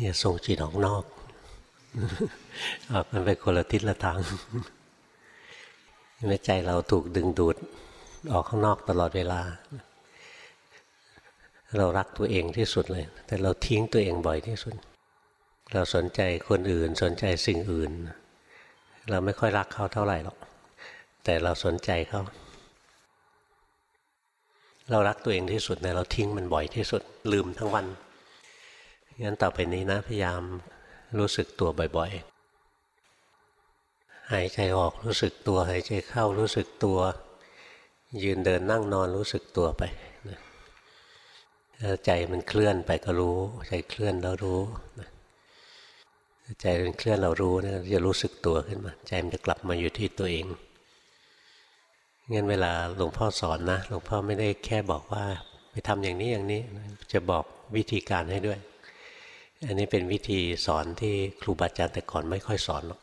อย่าส่งจิตออกนอกออกมันไปคนละทิศละทางไม่ใจเราถูกดึงดูดออกข้างนอกตลอดเวลา เรารักตัวเองที่สุดเลย แต่เราทิ้งตัวเองบ่อยที่สุด เราสนใจคนอื่นสนใจสิ่งอื่น เราไม่ค่อยรักเขาเท่าไหร่หรอก แต่เราสนใจเขาเรารักตัวเองที่สุดแต่เราทิ้งมันบ่อยที่สุด ลืมทั้งวัน งั้นต่อไปนี้นะ พยายามรู้สึกตัวบ่อยๆ หายใจออกรู้สึกตัว หายใจเข้ารู้สึกตัว ยืนเดินนั่งนอนรู้สึกตัวไปใจมันเคลื่อนไปก็รู้ ใจเคลื่อนแล้วรู้ใจมันเคลื่อนเรารู้นะจะรู้สึกตัวขึ้นมา ใจมันจะกลับมาอยู่ที่ตัวเองงั้นเวลาหลวงพ่อสอนนะหลวงพ่อไม่ได้แค่บอกว่า ไปทำอย่างนี้อย่างนี้จะบอกวิธีการให้ด้วย อันนี้เป็นวิธีสอนที่ครูบาอาจารย์แต่ก่อนไม่ค่อยสอนหรอก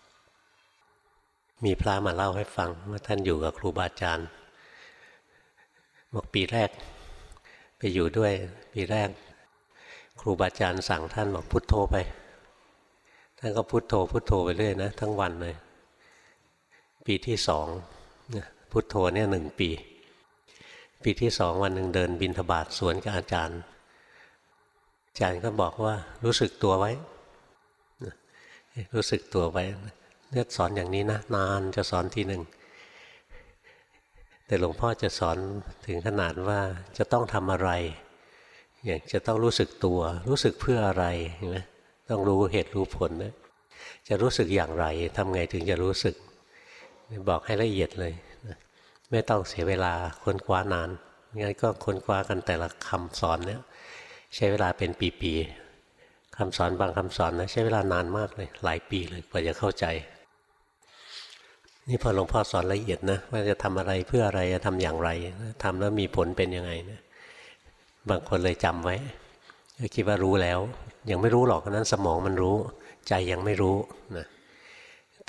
มีพระมาเล่าให้ฟังว่าท่านอยู่กับครูบาอาจารย์บอกปีแรก ไปอยู่ด้วย ปีแรก ครูบาอาจารย์สั่งท่านบอกพุโทโธไป ท่านก็พุโทโธพุโทโธไปเรื่อยนะ ทั้งวันเลย ปีที่สองพุทโธเนี่ยหนึ่งปี ปีที่สองวันหนึ่งเดินบินทบาทสวนกับอาจารย์ จารย์ก็บอกว่ารู้สึกตัวไว้ รู้สึกตัวไว้เนี่ยสอนอย่างนี้นะนานจะสอนทีหนึ่ง แต่หลวงพ่อจะสอนถึงขนาดว่าจะต้องทำอะไร อย่างจะต้องรู้สึกตัว รู้สึกเพื่ออะไรเห็นไหมต้องรู้เหตุรู้ผลนะจะรู้สึกอย่างไรทำไงถึงจะรู้สึก บอกให้ละเอียดเลย ไม่ต้องเสียเวลาค้นคว้านานงั้นก็ค้นคว้ากันแต่ละคำสอนเนี่ย ใช้เวลาเป็นปีๆคำสอนบางคำสอนนะใช้เวลานานมากเลย หลายปีเลยกว่าจะเข้าใจ นี่พอหลวงพ่อสอนละเอียดนะว่าจะทำอะไรเพื่ออะไรจะทำอย่างไรทำแล้วมีผลเป็นยังไงนะบางคนเลยจำไว้คิดว่ารู้แล้ว ยังไม่รู้หรอกนั้นสมองมันรู้ ใจยังไม่รู้นะ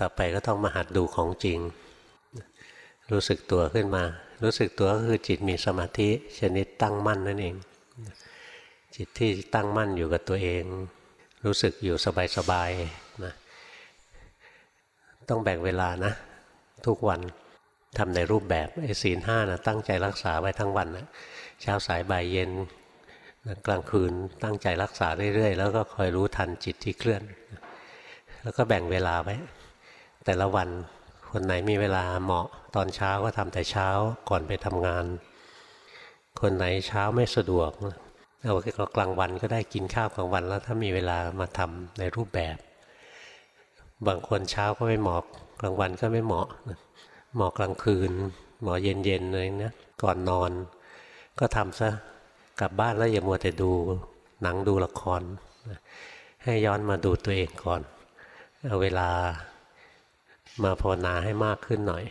ต่อไปก็ต้องมาหัดดูของจริง รู้สึกตัวขึ้นมา รู้สึกตัวก็คือจิตมีสมาธิชนิดตั้งมั่นนั่นเอง จิตที่ตั้งมั่นอยู่กับตัวเอง รู้สึกอยู่สบายๆนะต้องแบ่งเวลานะ ทุกวันทำในรูปแบบไอ้ศีลห้านะตั้งใจรักษาไว้ทั้งวันนะเช้าสายบ่ายเย็นนะกลางคืนตั้งใจรักษาเรื่อยๆ แล้วก็คอยรู้ทันจิตที่เคลื่อน แล้วก็แบ่งเวลาไว้ แต่ละวันคนไหนมีเวลาเหมาะตอนเช้าก็ทำแต่เช้าก่อนไปทำงาน คนไหนเช้าไม่สะดวก เอากลางวันก็ได้กินข้าวกลางวัน แล้วถ้ามีเวลามาทำในรูปแบบ บางคนเช้าก็ไม่เหมาะกลางวันก็ไม่เหมาะเหมาะกลางคืนเหมาะเย็นๆเลยนะก่อนนอน ก็ทำซะกลับบ้านแล้วอย่ามัวแต่ดูหนังดูละคร ให้ย้อนมาดูตัวเองก่อนเอาเวลามาภาวนาให้มากขึ้นหน่อย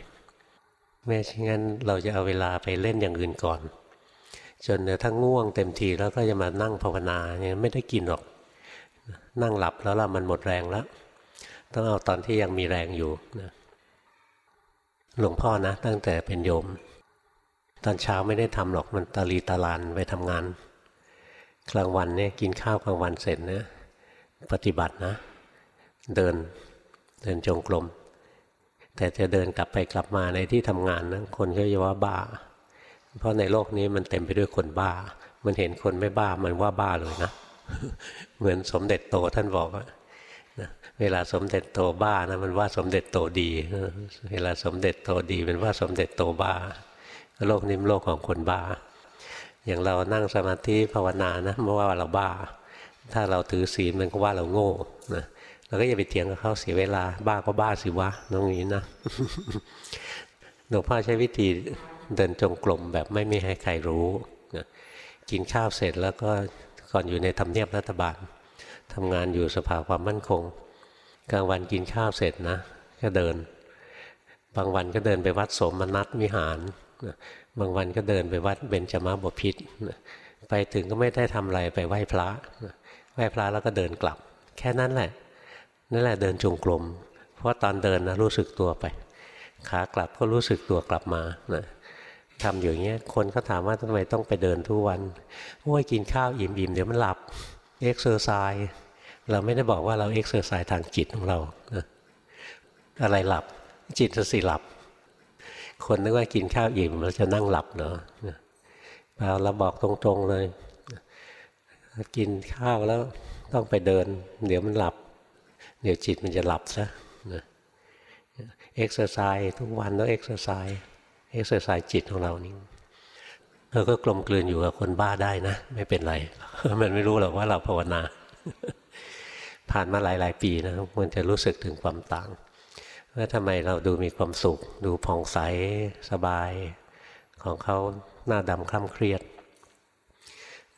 แม้เช่นนั้นเราจะเอาเวลาไปเล่นอย่างอื่นก่อน จนถ้าง่วงเต็มทีแล้วก็จะมานั่งภาวนาเนี่ยไม่ได้กินหรอก นั่งหลับแล้วล่ะมันหมดแรงแล้ว ต้องเอาตอนที่ยังมีแรงอยู่นะหลวงพ่อนะ ตั้งแต่เป็นโยม ตอนเช้าไม่ได้ทำหรอกมันตาลีตาลานไปทำงาน กลางวันเนี่ยกินข้าวกลางวันเสร็จนะปฏิบัตินะ เดินเดินจงกรมแต่จะเดินกลับไปกลับมาในที่ทำงานนะคนก็จะว่าบ้า เพราะในโลกนี้มันเต็มไปด้วยคนบ้า มันเห็นคนไม่บ้ามันว่าบ้าเลยนะ เหมือนสมเด็จโตท่านบอกว่าเวลาสมเด็จโตบ้านะมันว่าสมเด็จโตดี เวลาสมเด็จโตดีมันว่าสมเด็จโตบ้า โลกนี้โลกของคนบ้า อย่างเรานั่งสมาธิภาวนานะไม่ว่าเราบ้า ถ้าเราถือศีลมันก็ว่าเราโง่นะเราก็อย่าไปเถียงกับเขาเสียเวลา บ้าก็บ้าสิวะน้องนี้นะหลวงพ่อใช้วิธี เดินจงกรมแบบไม่มีให้ใครรู้กินข้าวเสร็จแล้วก็ก่อนอยู่ในทำเนียบรัฐบาลทำงานอยู่สภาความมั่นคง กลางวันกินข้าวเสร็จนะ ก็เดิน บางวันก็เดินไปวัดสมนัตวิหาร บางวันก็เดินไปวัดเบญจมาบพิษไปถึงก็ไม่ได้ทำอะไรไปไหว้พระไหว้พระแล้วก็เดินกลับ แค่นั้นแหละนั่นแหละเดินจงกรมเพราะตอนเดินนะรู้สึกตัวไป ขากลับก็รู้สึกตัวกลับมานะ ทำอย่างเงี้ยคนก็ถามว่าทำไมต้องไปเดินทุกวันโอ้ยกินข้าวอิ่มๆเดี๋ยวมันหลับ exercise เราไม่ได้บอกว่าเรา exercise ทางจิตของเราอะไรหลับจิตสิหลับ คนนึกว่ากินข้าวอิ่มเราจะนั่งหลับเหรอเราบอกตรงๆเลย กินข้าวแล้วต้องไปเดิน เดี๋ยวมันหลับ เดี๋ยวจิตมันจะหลับซะexercise ทุกวันต้อง exercise exercise จิตของเรานี่เราก็กลมกลืนอยู่กับคนบ้าได้นะ ไม่เป็นไร มันไม่รู้หรอกว่าเราภาวนา ผ่านมาหลาย ๆ ปีนะมันจะรู้สึกถึงความต่างว่าทำไมเราดูมีความสุข ดูผ่องใสสบาย ของเขาหน้าดำคล้ำเครียด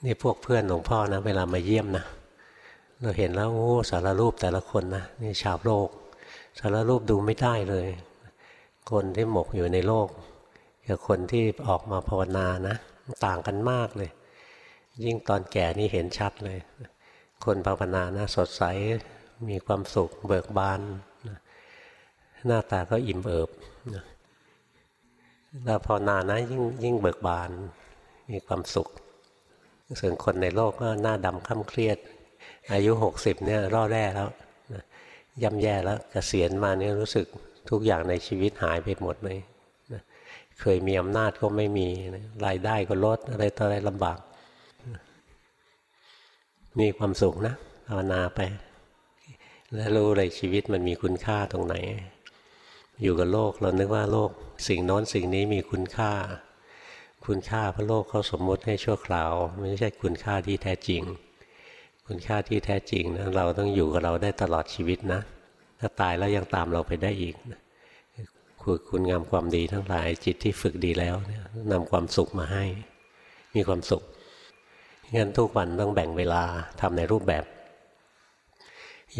นี่พวกเพื่อนหลวงพ่อนะ เวลามาเยี่ยมนะเราเห็นแล้วโอ้สารรูปแต่ละคนนะนี่ชาวโลก สารรูปดูไม่ได้เลย คนที่หมกอยู่ในโลก กับคนที่ออกมาภาวนานะ ต่างกันมากเลย ยิ่งตอนแก่นี่เห็นชัดเลย คนภาวนานะ สดใสมีความสุขเบิกบานหน้าตาก็อิ่มเอิบแล้วพอนานะยิ่งยิ่งเบิกบานมีความสุขส่วนคนในโลกก็หน้าดำค่ำเครียด อายุหกสิบเนี่ยร่อแร่แล้วย่ำแย่แล้วกเกษียณมาเนี่ยรู้สึกทุกอย่างในชีวิตหายไปหมดเลย เคยมีอำนาจก็ไม่มีรายได้ก็ลดอะไรต่ออะไรลำบาก มีความสุขนะภาวนาไป แล้วรู้เลยชีวิตมันมีคุณค่าตรงไหน อยู่กับโลกเรานึกว่าโลก สิ่งน้นสิ่งนี้มีคุณค่า คุณค่าพระโลกเขาสมมติให้ชั่วคราวไม่ใช่คุณค่าที่แท้จริง คุณค่าที่แท้จริงนะเราต้องอยู่กับเราได้ตลอดชีวิตนะ ถ้าตายแล้วยังตามเราไปได้อีกนะ คือคุณงามความดีทั้งหลาย จิตที่ฝึกดีแล้วเนี่ยนำความสุขมาให้ มีความสุขงั้นทุกวันต้องแบ่งเวลาทำในรูปแบบ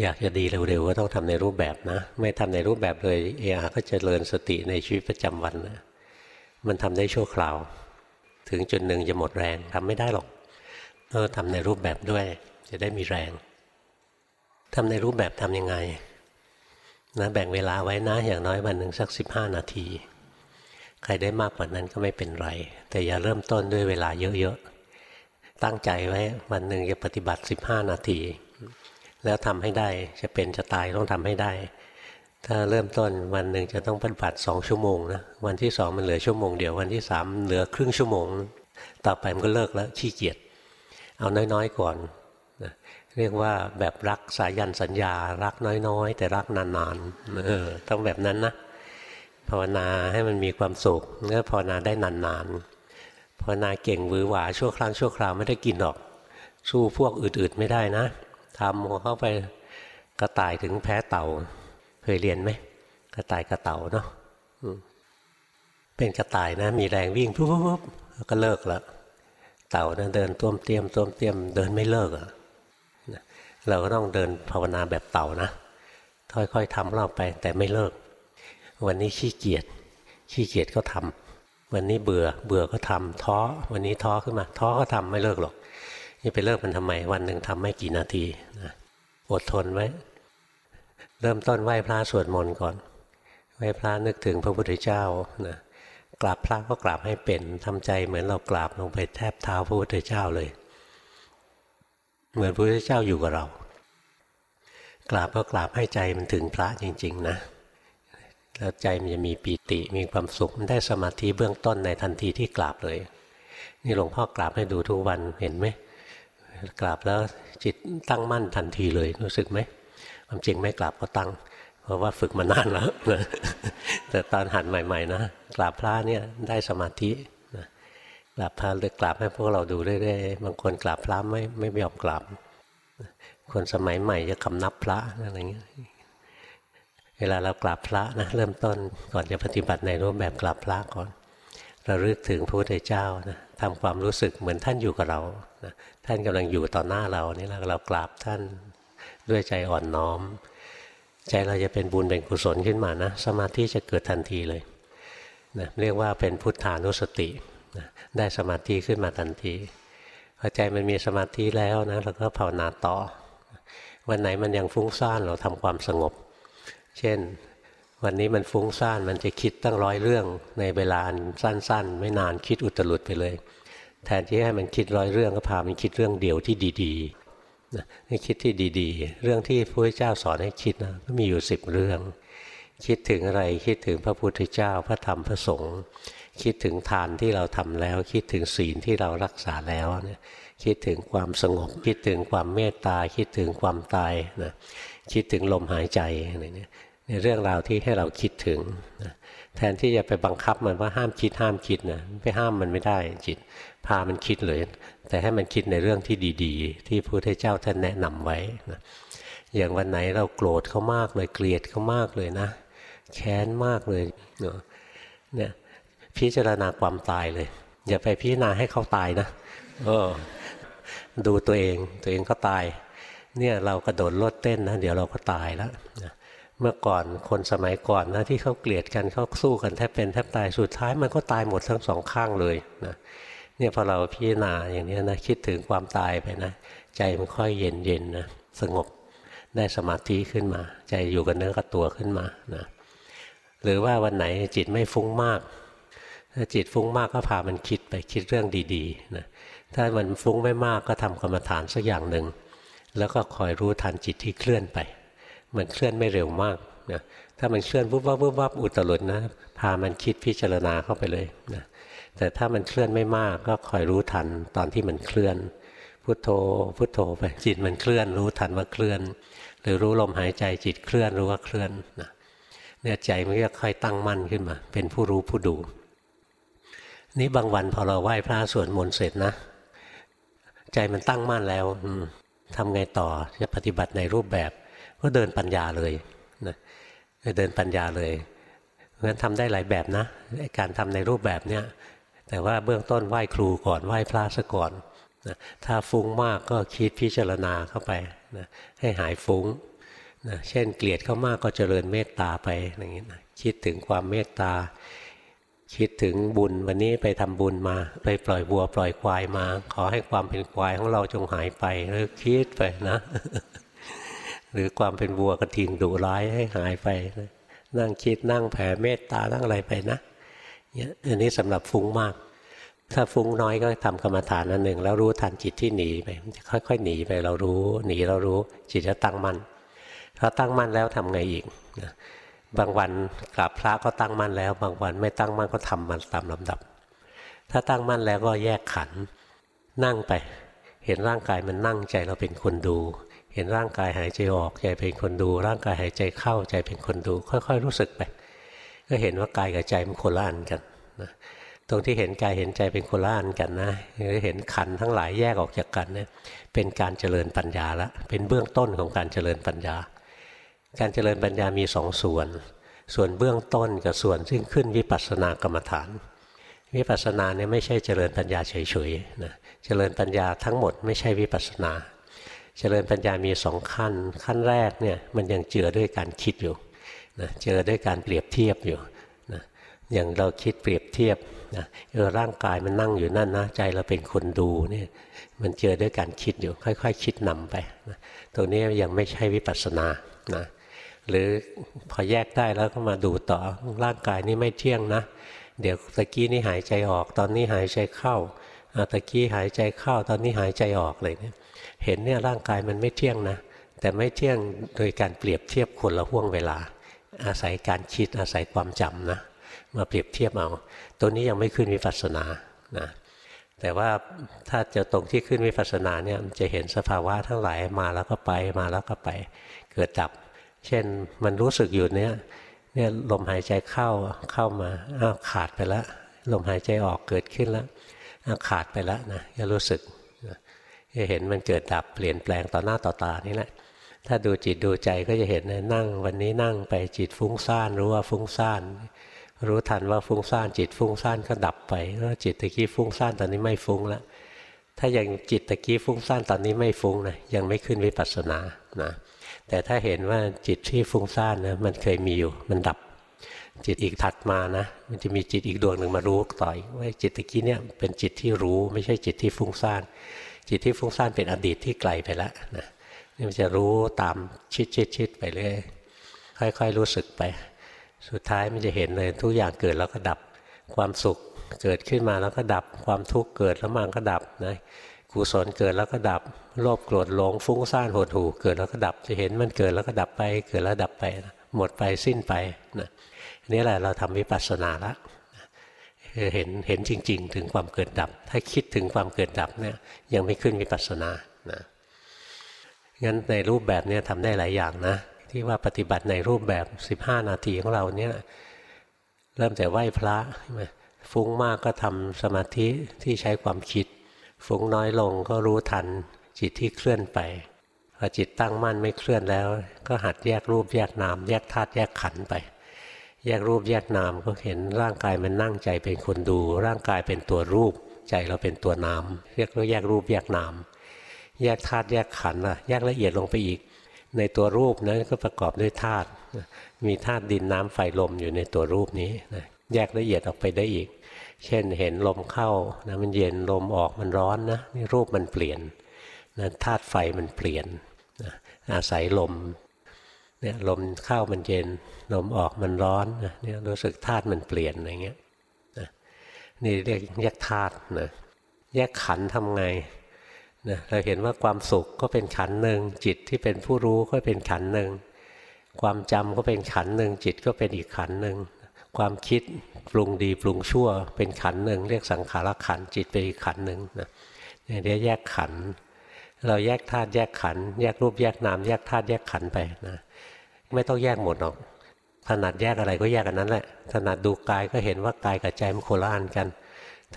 อยากจะดีเร็วๆก็ต้องทำในรูปแบบนะ ไม่ทำในรูปแบบเลยเออาก็จะเริญสติในชีวิตประจำวันนะมันทำได้ชั่วคราว ถึงจุดหนึ่งจะหมดแรงทำไม่ได้หรอกเออทำในรูปแบบด้วย จะได้มีแรงทำในรูปแบบทำยังไง นะแบ่งเวลาไว้นะอย่างน้อยวันหนึ่งสักสิบห้านาที ใครได้มากกว่านั้นก็ไม่เป็นไร แต่อย่าเริ่มต้นด้วยเวลาเยอะๆ ตั้งใจไว้วันหนึ่งจะปฏิบัติสิบห้านาที แล้วทำให้ได้จะเป็นจะตายต้องทำให้ได้ ถ้าเริ่มต้นวันหนึ่งจะต้องปฏิบัติสองชั่วโมงนะวันที่สองมันเหลือชั่วโมงเดียววันที่สามเหลือครึ่งชั่วโมง ต่อไปมันก็เลิกแล้วขี้เกียจเอาน้อยๆก่อนนะ เรียกว่าแบบรักสายันสัญญา รักน้อยๆ แต่รักนานๆเออต้องแบบนั้นนะภาวนาให้มันมีความสุขเมื่อภาวนาได้นานๆภาวนาเก่งวือหวาชั่วครั้งชั่วคราวไม่ได้กินหรอก สู้พวกอื่นๆไม่ได้นะทำเข้าไปกระต่ายถึงแพ้เต่า เคยเรียนไหมกระต่ายกระเต่าเนาะเป็นกระต่ายนะ มีแรงวิ่งปุ๊บปุ๊บก็เลิกล้วเต่านะเดินต้วมเตียมต้วมเตียมเดินไม่เลิกอะ เราก็ต้องเดินภาวนาแบบเต่านะค่อยๆทำเราไปแต่ไม่เลิก วันนี้ขี้เกียจขี้เกียจก็ทำวันนี้เบื่อเบื่อก็ทำท้อ วันนี้ท้อขึ้นมา ท้อก็ทำไม่เลิกหรอกจะไปเลิกมันทำไม วันหนึ่งทำไม่กี่นาทีนะอดทนไว้ เริ่มต้นไหว้พระสวดมนต์ก่อน ไหว้พระนึกถึงพระพุทธเจ้านะกราบพระก็กราบให้เป็นทำใจเหมือนเรากราบลงไปแทบเท้าพระพุทธเจ้าเลย เหมือนพระพุทธเจ้าอยู่กับเรา กราบก็กราบให้ใจมันถึงพระจริง ๆ นะ แล้วใจมันจะมีปีติมีความสุขมันได้สมาธิเบื้องต้นในทันทีที่กราบเลย นี่หลวงพ่อกราบให้ดูทุกวันเห็นไหมกราบแล้วจิตตั้งมั่นทันทีเลยรู้สึกไหมความจริงไม่กราบก็ตั้ง เพราะว่าฝึกมานานแล้วนะแต่ตอนหัดใหม่ ๆ นะกราบพระเนี่ยได้สมาธิ กราบพระเลยกราบให้พวกเราดูเรื่อยๆบางคนกราบพระไม่ไม่ยอมกราบคนสมัยใหม่จะคำนับพระอะไรเงี้ยเวลาเรากราบพระนะเริ่มต้นก่อนจะปฏิบัติในรูปแบบกราบพระก่อนเราลึกถึงพระพุทธเจ้านะทำความรู้สึกเหมือนท่านอยู่กับเรานะท่านกำลังอยู่ต่อหน้าเรานี่เราเรากราบท่านด้วยใจอ่อนน้อม ใจเราจะเป็นบุญเป็นกุศลขึ้นมานะสมาธิจะเกิดทันทีเลยนะเรียกว่าเป็นพุทธานุสติ ได้สมาธิขึ้นมาทันทีพอใจมันมีสมาธิแล้วนะเราก็ภาวนาต่อ วันไหนมันยังฟุ้งซ่านเราทำความสงบ เช่น วันนี้มันฟุ้งซ่านมันจะคิดตั้งร้อยเรื่องในเวลาสั้น ๆ ไม่นานคิดอุตลุดไปเลย แทนที่ให้มันคิดร้อยเรื่องก็พามันคิดเรื่องเดียวที่ดีๆนี่คิดที่ดีๆ เรื่องที่พระเจ้าสอนให้คิดนะก็มีอยู่สิบเรื่อง คิดถึงอะไรคิดถึงพระพุทธเจ้าพระธรรมพระสงฆ์ คิดถึงทานที่เราทำแล้ว คิดถึงศีลที่เรารักษาแล้วเนี่ยคิดถึงความสงบ คิดถึงความเมตตา คิดถึงความตายนะคิดถึงลมหายใจอะไรเนี่ยในเรื่องราวที่ให้เราคิดถึงนะแทนที่จะไปบังคับมันว่าห้ามคิดห้ามคิดนะไปห้ามมันไม่ได้จิต พามันคิดเลย แต่ให้มันคิดในเรื่องที่ดี ๆ ที่พระพุทธเจ้าท่านแนะนำไว้นะอย่างวันไหนเราโกรธเขามากเลยเกลียดเขามากเลยนะ แค้นมากเลยเนี่ย พิจารณาความตายเลย อย่าไปพิจารณาให้เขาตายนะเออดูตัวเองตัวเองก็ตาย เนี่ยเรากระโดดโลดเต้นนะเดี๋ยวเราก็ตายแล้วนะเมื่อก่อนคนสมัยก่อนนะที่เขาเกลียดกันเขาสู้กันแทบเป็นแทบตายสุดท้ายมันก็ตายหมดทั้งสองข้างเลยนะเนี่ยพอเราพิจารณาอย่างนี้นะคิดถึงความตายไปนะใจมันค่อยเย็นเย็นนะสงบได้สมาธิขึ้นมา ใจอยู่กับเนื้อกับตัวขึ้นมานะหรือว่าวันไหนจิตไม่ฟุ้งมาก ถ้าจิตฟุ้งมากก็พามันคิดไปคิดเรื่องดีๆนะถ้ามันฟุ้งไม่มากก็ทำกรรมฐานสักอย่างหนึ่ง แล้วก็คอยรู้ทันจิตที่เคลื่อนไป มันเคลื่อนไม่เร็วมากนะถ้ามันเคลื่อนวุบวับวุบวับอุตลุดนะพามันคิดพิจารณาเข้าไปเลยนะแต่ถ้ามันเคลื่อนไม่มากก็คอยรู้ทันตอนที่มันเคลื่อน พุทโธพุทโธไปจิตมันเคลื่อน รู้ทันว่าเคลื่อน หรือรู้ลมหายใจจิตเคลื่อนรู้ว่าเคลื่อนนะเนี่ยใจมันก็ค่อยตั้งมั่นขึ้นมา เป็นผู้รู้ผู้ดู นี่บางวันพอเราไหว้พระสวดมนต์เสร็จนะ ใจมันตั้งมั่นแล้วทำไงต่อจะปฏิบัติในรูปแบบก็เดินปัญญาเลยนะเดินปัญญาเลยเพราะฉะนั้นทำได้หลายแบบนะการทำในรูปแบบเนี้ยแต่ว่าเบื้องต้นไหว้ครูก่อนไหว้พระซะก่อนนะถ้าฟุ้งมากก็คิดพิจารณาเข้าไปนะให้หายฟุ้งนะเช่นเกลียดเขามากก็เจริญเมตตาไปอย่างนี้นะคิดถึงความเมตตา คิดถึงบุญวันนี้ไปทำบุญมา ไปปล่อยวัวปล่อยควายมา ขอให้ความเป็นควายของเราจงหายไปแล้วคิดไปนะ หรือความเป็นวัวกระทิงดุร้ายให้หายไปนะนั่งคิดนั่งแผ่เมตตานั่งอะไรไปนะเนี่ยอันนี้สำหรับฟุ้งมาก ถ้าฟุ้งน้อยก็ทำกรรมฐานอันหนึ่ง แล้วรู้ทันจิตที่หนีไปมันจะค่อย ๆ หนีไปเรารู้ หนีเรารู้จิตจะตั้งมั่นถ้าตั้งมั่นแล้วทำไงอีกนะ บางวันกราบพระก็ตั้งมั่นแล้ว บางวันไม่ตั้งมั่นก็ทำมันตามลำดับ ถ้าตั้งมั่นแล้วก็แยกขันนั่งไป เห็นร่างกายมันนั่งใจเราเป็นคนดู เห็นร่างกายหายใจออกใจเป็นคนดู ร่างกายหายใจเข้าใจเป็นคนดู ค่อย ๆ รู้สึกไป ก็เห็นว่ากายกับใจมันคนละอันกันนะตรงที่เห็นกายเห็นใจเป็นคนละอันกันนะหรือเห็นขันทั้งหลายแยกออกจากกันเนี่ยเป็นการเจริญปัญญาละเป็นเบื้องต้นของการเจริญปัญญา การเจริญปัญญามีสองส่วน ส่วนเบื้องต้นกับส่วนซึ่งขึ้นวิปัสสนากรรมฐาน วิปัสสนาเนี่ยไม่ใช่เจริญปัญญาเฉยๆนะเจริญปัญญาทั้งหมดไม่ใช่วิปัสสนา เจริญปัญญามีสองขั้น ขั้นแรกเนี่ยมันยังเจือด้วยการคิดอยู่นะเจอด้วยการเปรียบเทียบอยู่นะอย่างเราคิดเปรียบเทียบนะเออร่างกายมันนั่งอยู่นั่นนะใจเราเป็นคนดูเนี่ยมันเจอด้วยการคิดอยู่ค่อย ๆ คิดนำไปนะตรงนี้ยังไม่ใช่วิปัสสนานะ หรือพอแยกได้แล้วก็มาดูต่อร่างกายนี้ไม่เที่ยงนะ เดี๋ยวตะกี้นี่หายใจออก ตอนนี้หายใจเข้าตะกี้หายใจเข้าตอนนี้หายใจออกเลยเนี่ยเห็นเนี่ยร่างกายมันไม่เที่ยงนะ แต่ไม่เที่ยงโดยการเปรียบเทียบคนละห่วงเวลา อาศัยการคิดอาศัยความจำนะมาเปรียบเทียบเอา ตัวนี้ยังไม่ขึ้นวิปัสสนานะแต่ว่าถ้าจะตรงที่ขึ้นวิปัสสนาเนี่ยจะเห็นสภาวะทั้งหลายมาแล้วก็ไปมาแล้วก็ไปเกิดดับ เช่นมันรู้สึกอยู่เนี้ยเนี่ยลมหายใจเข้าเข้ามาอ้าวขาดไปแล้วลมหายใจออกเกิดขึ้นแล้วอ้าวขาดไปแล้วนะจะรู้สึกจะเห็นมันเกิดดับเปลี่ยนแปลงต่อหน้าต่อตานี่แหละถ้าดูจิตดูใจก็จะเห็นนะนั่ง วันนี้นั่งไปจิตฟุ้งซ่านรู้ว่าฟุ้งซ่านรู้ทันว่าฟุ้งซ่านจิตฟุ้งซ่านก็ดับไปแล้วจิตตะกี้ฟุ้งซ่านตอนนี้ไม่ฟุ้งแล้วถ้ายังจิตตะกี้ฟุ้งซ่านตอนนี้ไม่ฟุ้งนะยังไม่ขึ้นวิปัสสนานะ แต่ถ้าเห็นว่าจิตที่ฟุ้งซ่านนะมันเคยมีอยู่ มันดับ จิตอีกถัดมานะ มันจะมีจิตอีกดวงหนึ่งมารู้ต่อยว่าจิตตะกี้เนี่ยเป็นจิตที่รู้ไม่ใช่จิตที่ฟุ้งซ่านจิตที่ฟุ้งซ่านเป็นอดีตที่ไกลไปแล้วนะนี่มันจะรู้ตามชิดชิดชิดไปเรื่อยค่อยๆรู้สึกไป สุดท้ายมันจะเห็นเลยทุกอย่างเกิดแล้วก็ดับความสุขเกิดขึ้นมาแล้วก็ดับความทุกข์เกิดแล้วมันก็ดับนะกุศลเกิดแล้วก็ดับ โลภโกรธหลงฟุ้งซ่านหดหู่เกิดแล้วก็ดับจะเห็นมันเกิดแล้วก็ดับไป เกิดแล้วดับไปหมดไปสิ้นไปนะนี่แหละเราทำวิปัสสนาล้วเห็นเห็นจริง ๆ ถึงความเกิดดับ ถ้าคิดถึงความเกิดดับเนี่ยยังไม่ขึ้นวิปัสสนานะงั้นในรูปแบบนี้ทำได้หลายอย่างนะ ที่ว่าปฏิบัติในรูปแบบ 15 นาทีของเราเนี่ยเริ่มแต่ไหว้พระฟุ้งมากก็ทำสมาธิที่ใช้ความคิด ฟุ้งน้อยลงก็รู้ทัน จิตที่เคลื่อนไปพอจิตตั้งมั่นไม่เคลื่อนแล้ว ก็หัดแยกรูปแยกนาม แยกธาตุแยกขันไป แยกรูปแยกนามก็เห็นร่างกายมันนั่งใจเป็นคนดู ร่างกายเป็นตัวรูป ใจเราเป็นตัวนาม เรียกว่าแยกรูปแยกนาม แยกธาตุแยกขันล่ะแยกละเอียดลงไปอีก ในตัวรูปนั้นก็ประกอบด้วยธาตุมีธาตุดินน้ำไฟลมอยู่ในตัวรูปนี้แยกละเอียดออกไปได้อีก เช่นเห็นลมเข้านะมันเย็นลมออกมันร้อนนะนี่รูปมันเปลี่ยน นะธาตุไฟมันเปลี่ยนนะอาศัยลมเนี่ยลมเข้ามันเย็น ลมออกมันร้อนนะเนี่ยรู้สึกธาตุมันเปลี่ยนอะไรเงี้ยนะนี่เรียกแยกธาตุนะแยกขันทำไงนะเราเห็นว่าความสุขก็เป็นขันหนึ่งจิตที่เป็นผู้รู้ก็เป็นขันหนึ่งความจำก็เป็นขันหนึ่งจิตก็เป็นอีกขันหนึ่งความคิดปรุงดีปรุงชั่ว เป็นขันหนึ่งเรียกสังขารขันจิตเป็นอีกขันหนึ่งนะเรียกแยกขัน เราแยกธาตุแยกขันแยกรูปแยกนามแยกธาตุแยกขันไปนะไม่ต้องแยกหมดหรอกถนัดแยกอะไรก็แยกกันนั้นแหละถนัดดูกายก็เห็นว่ากายกับใจมันโคละอันกัน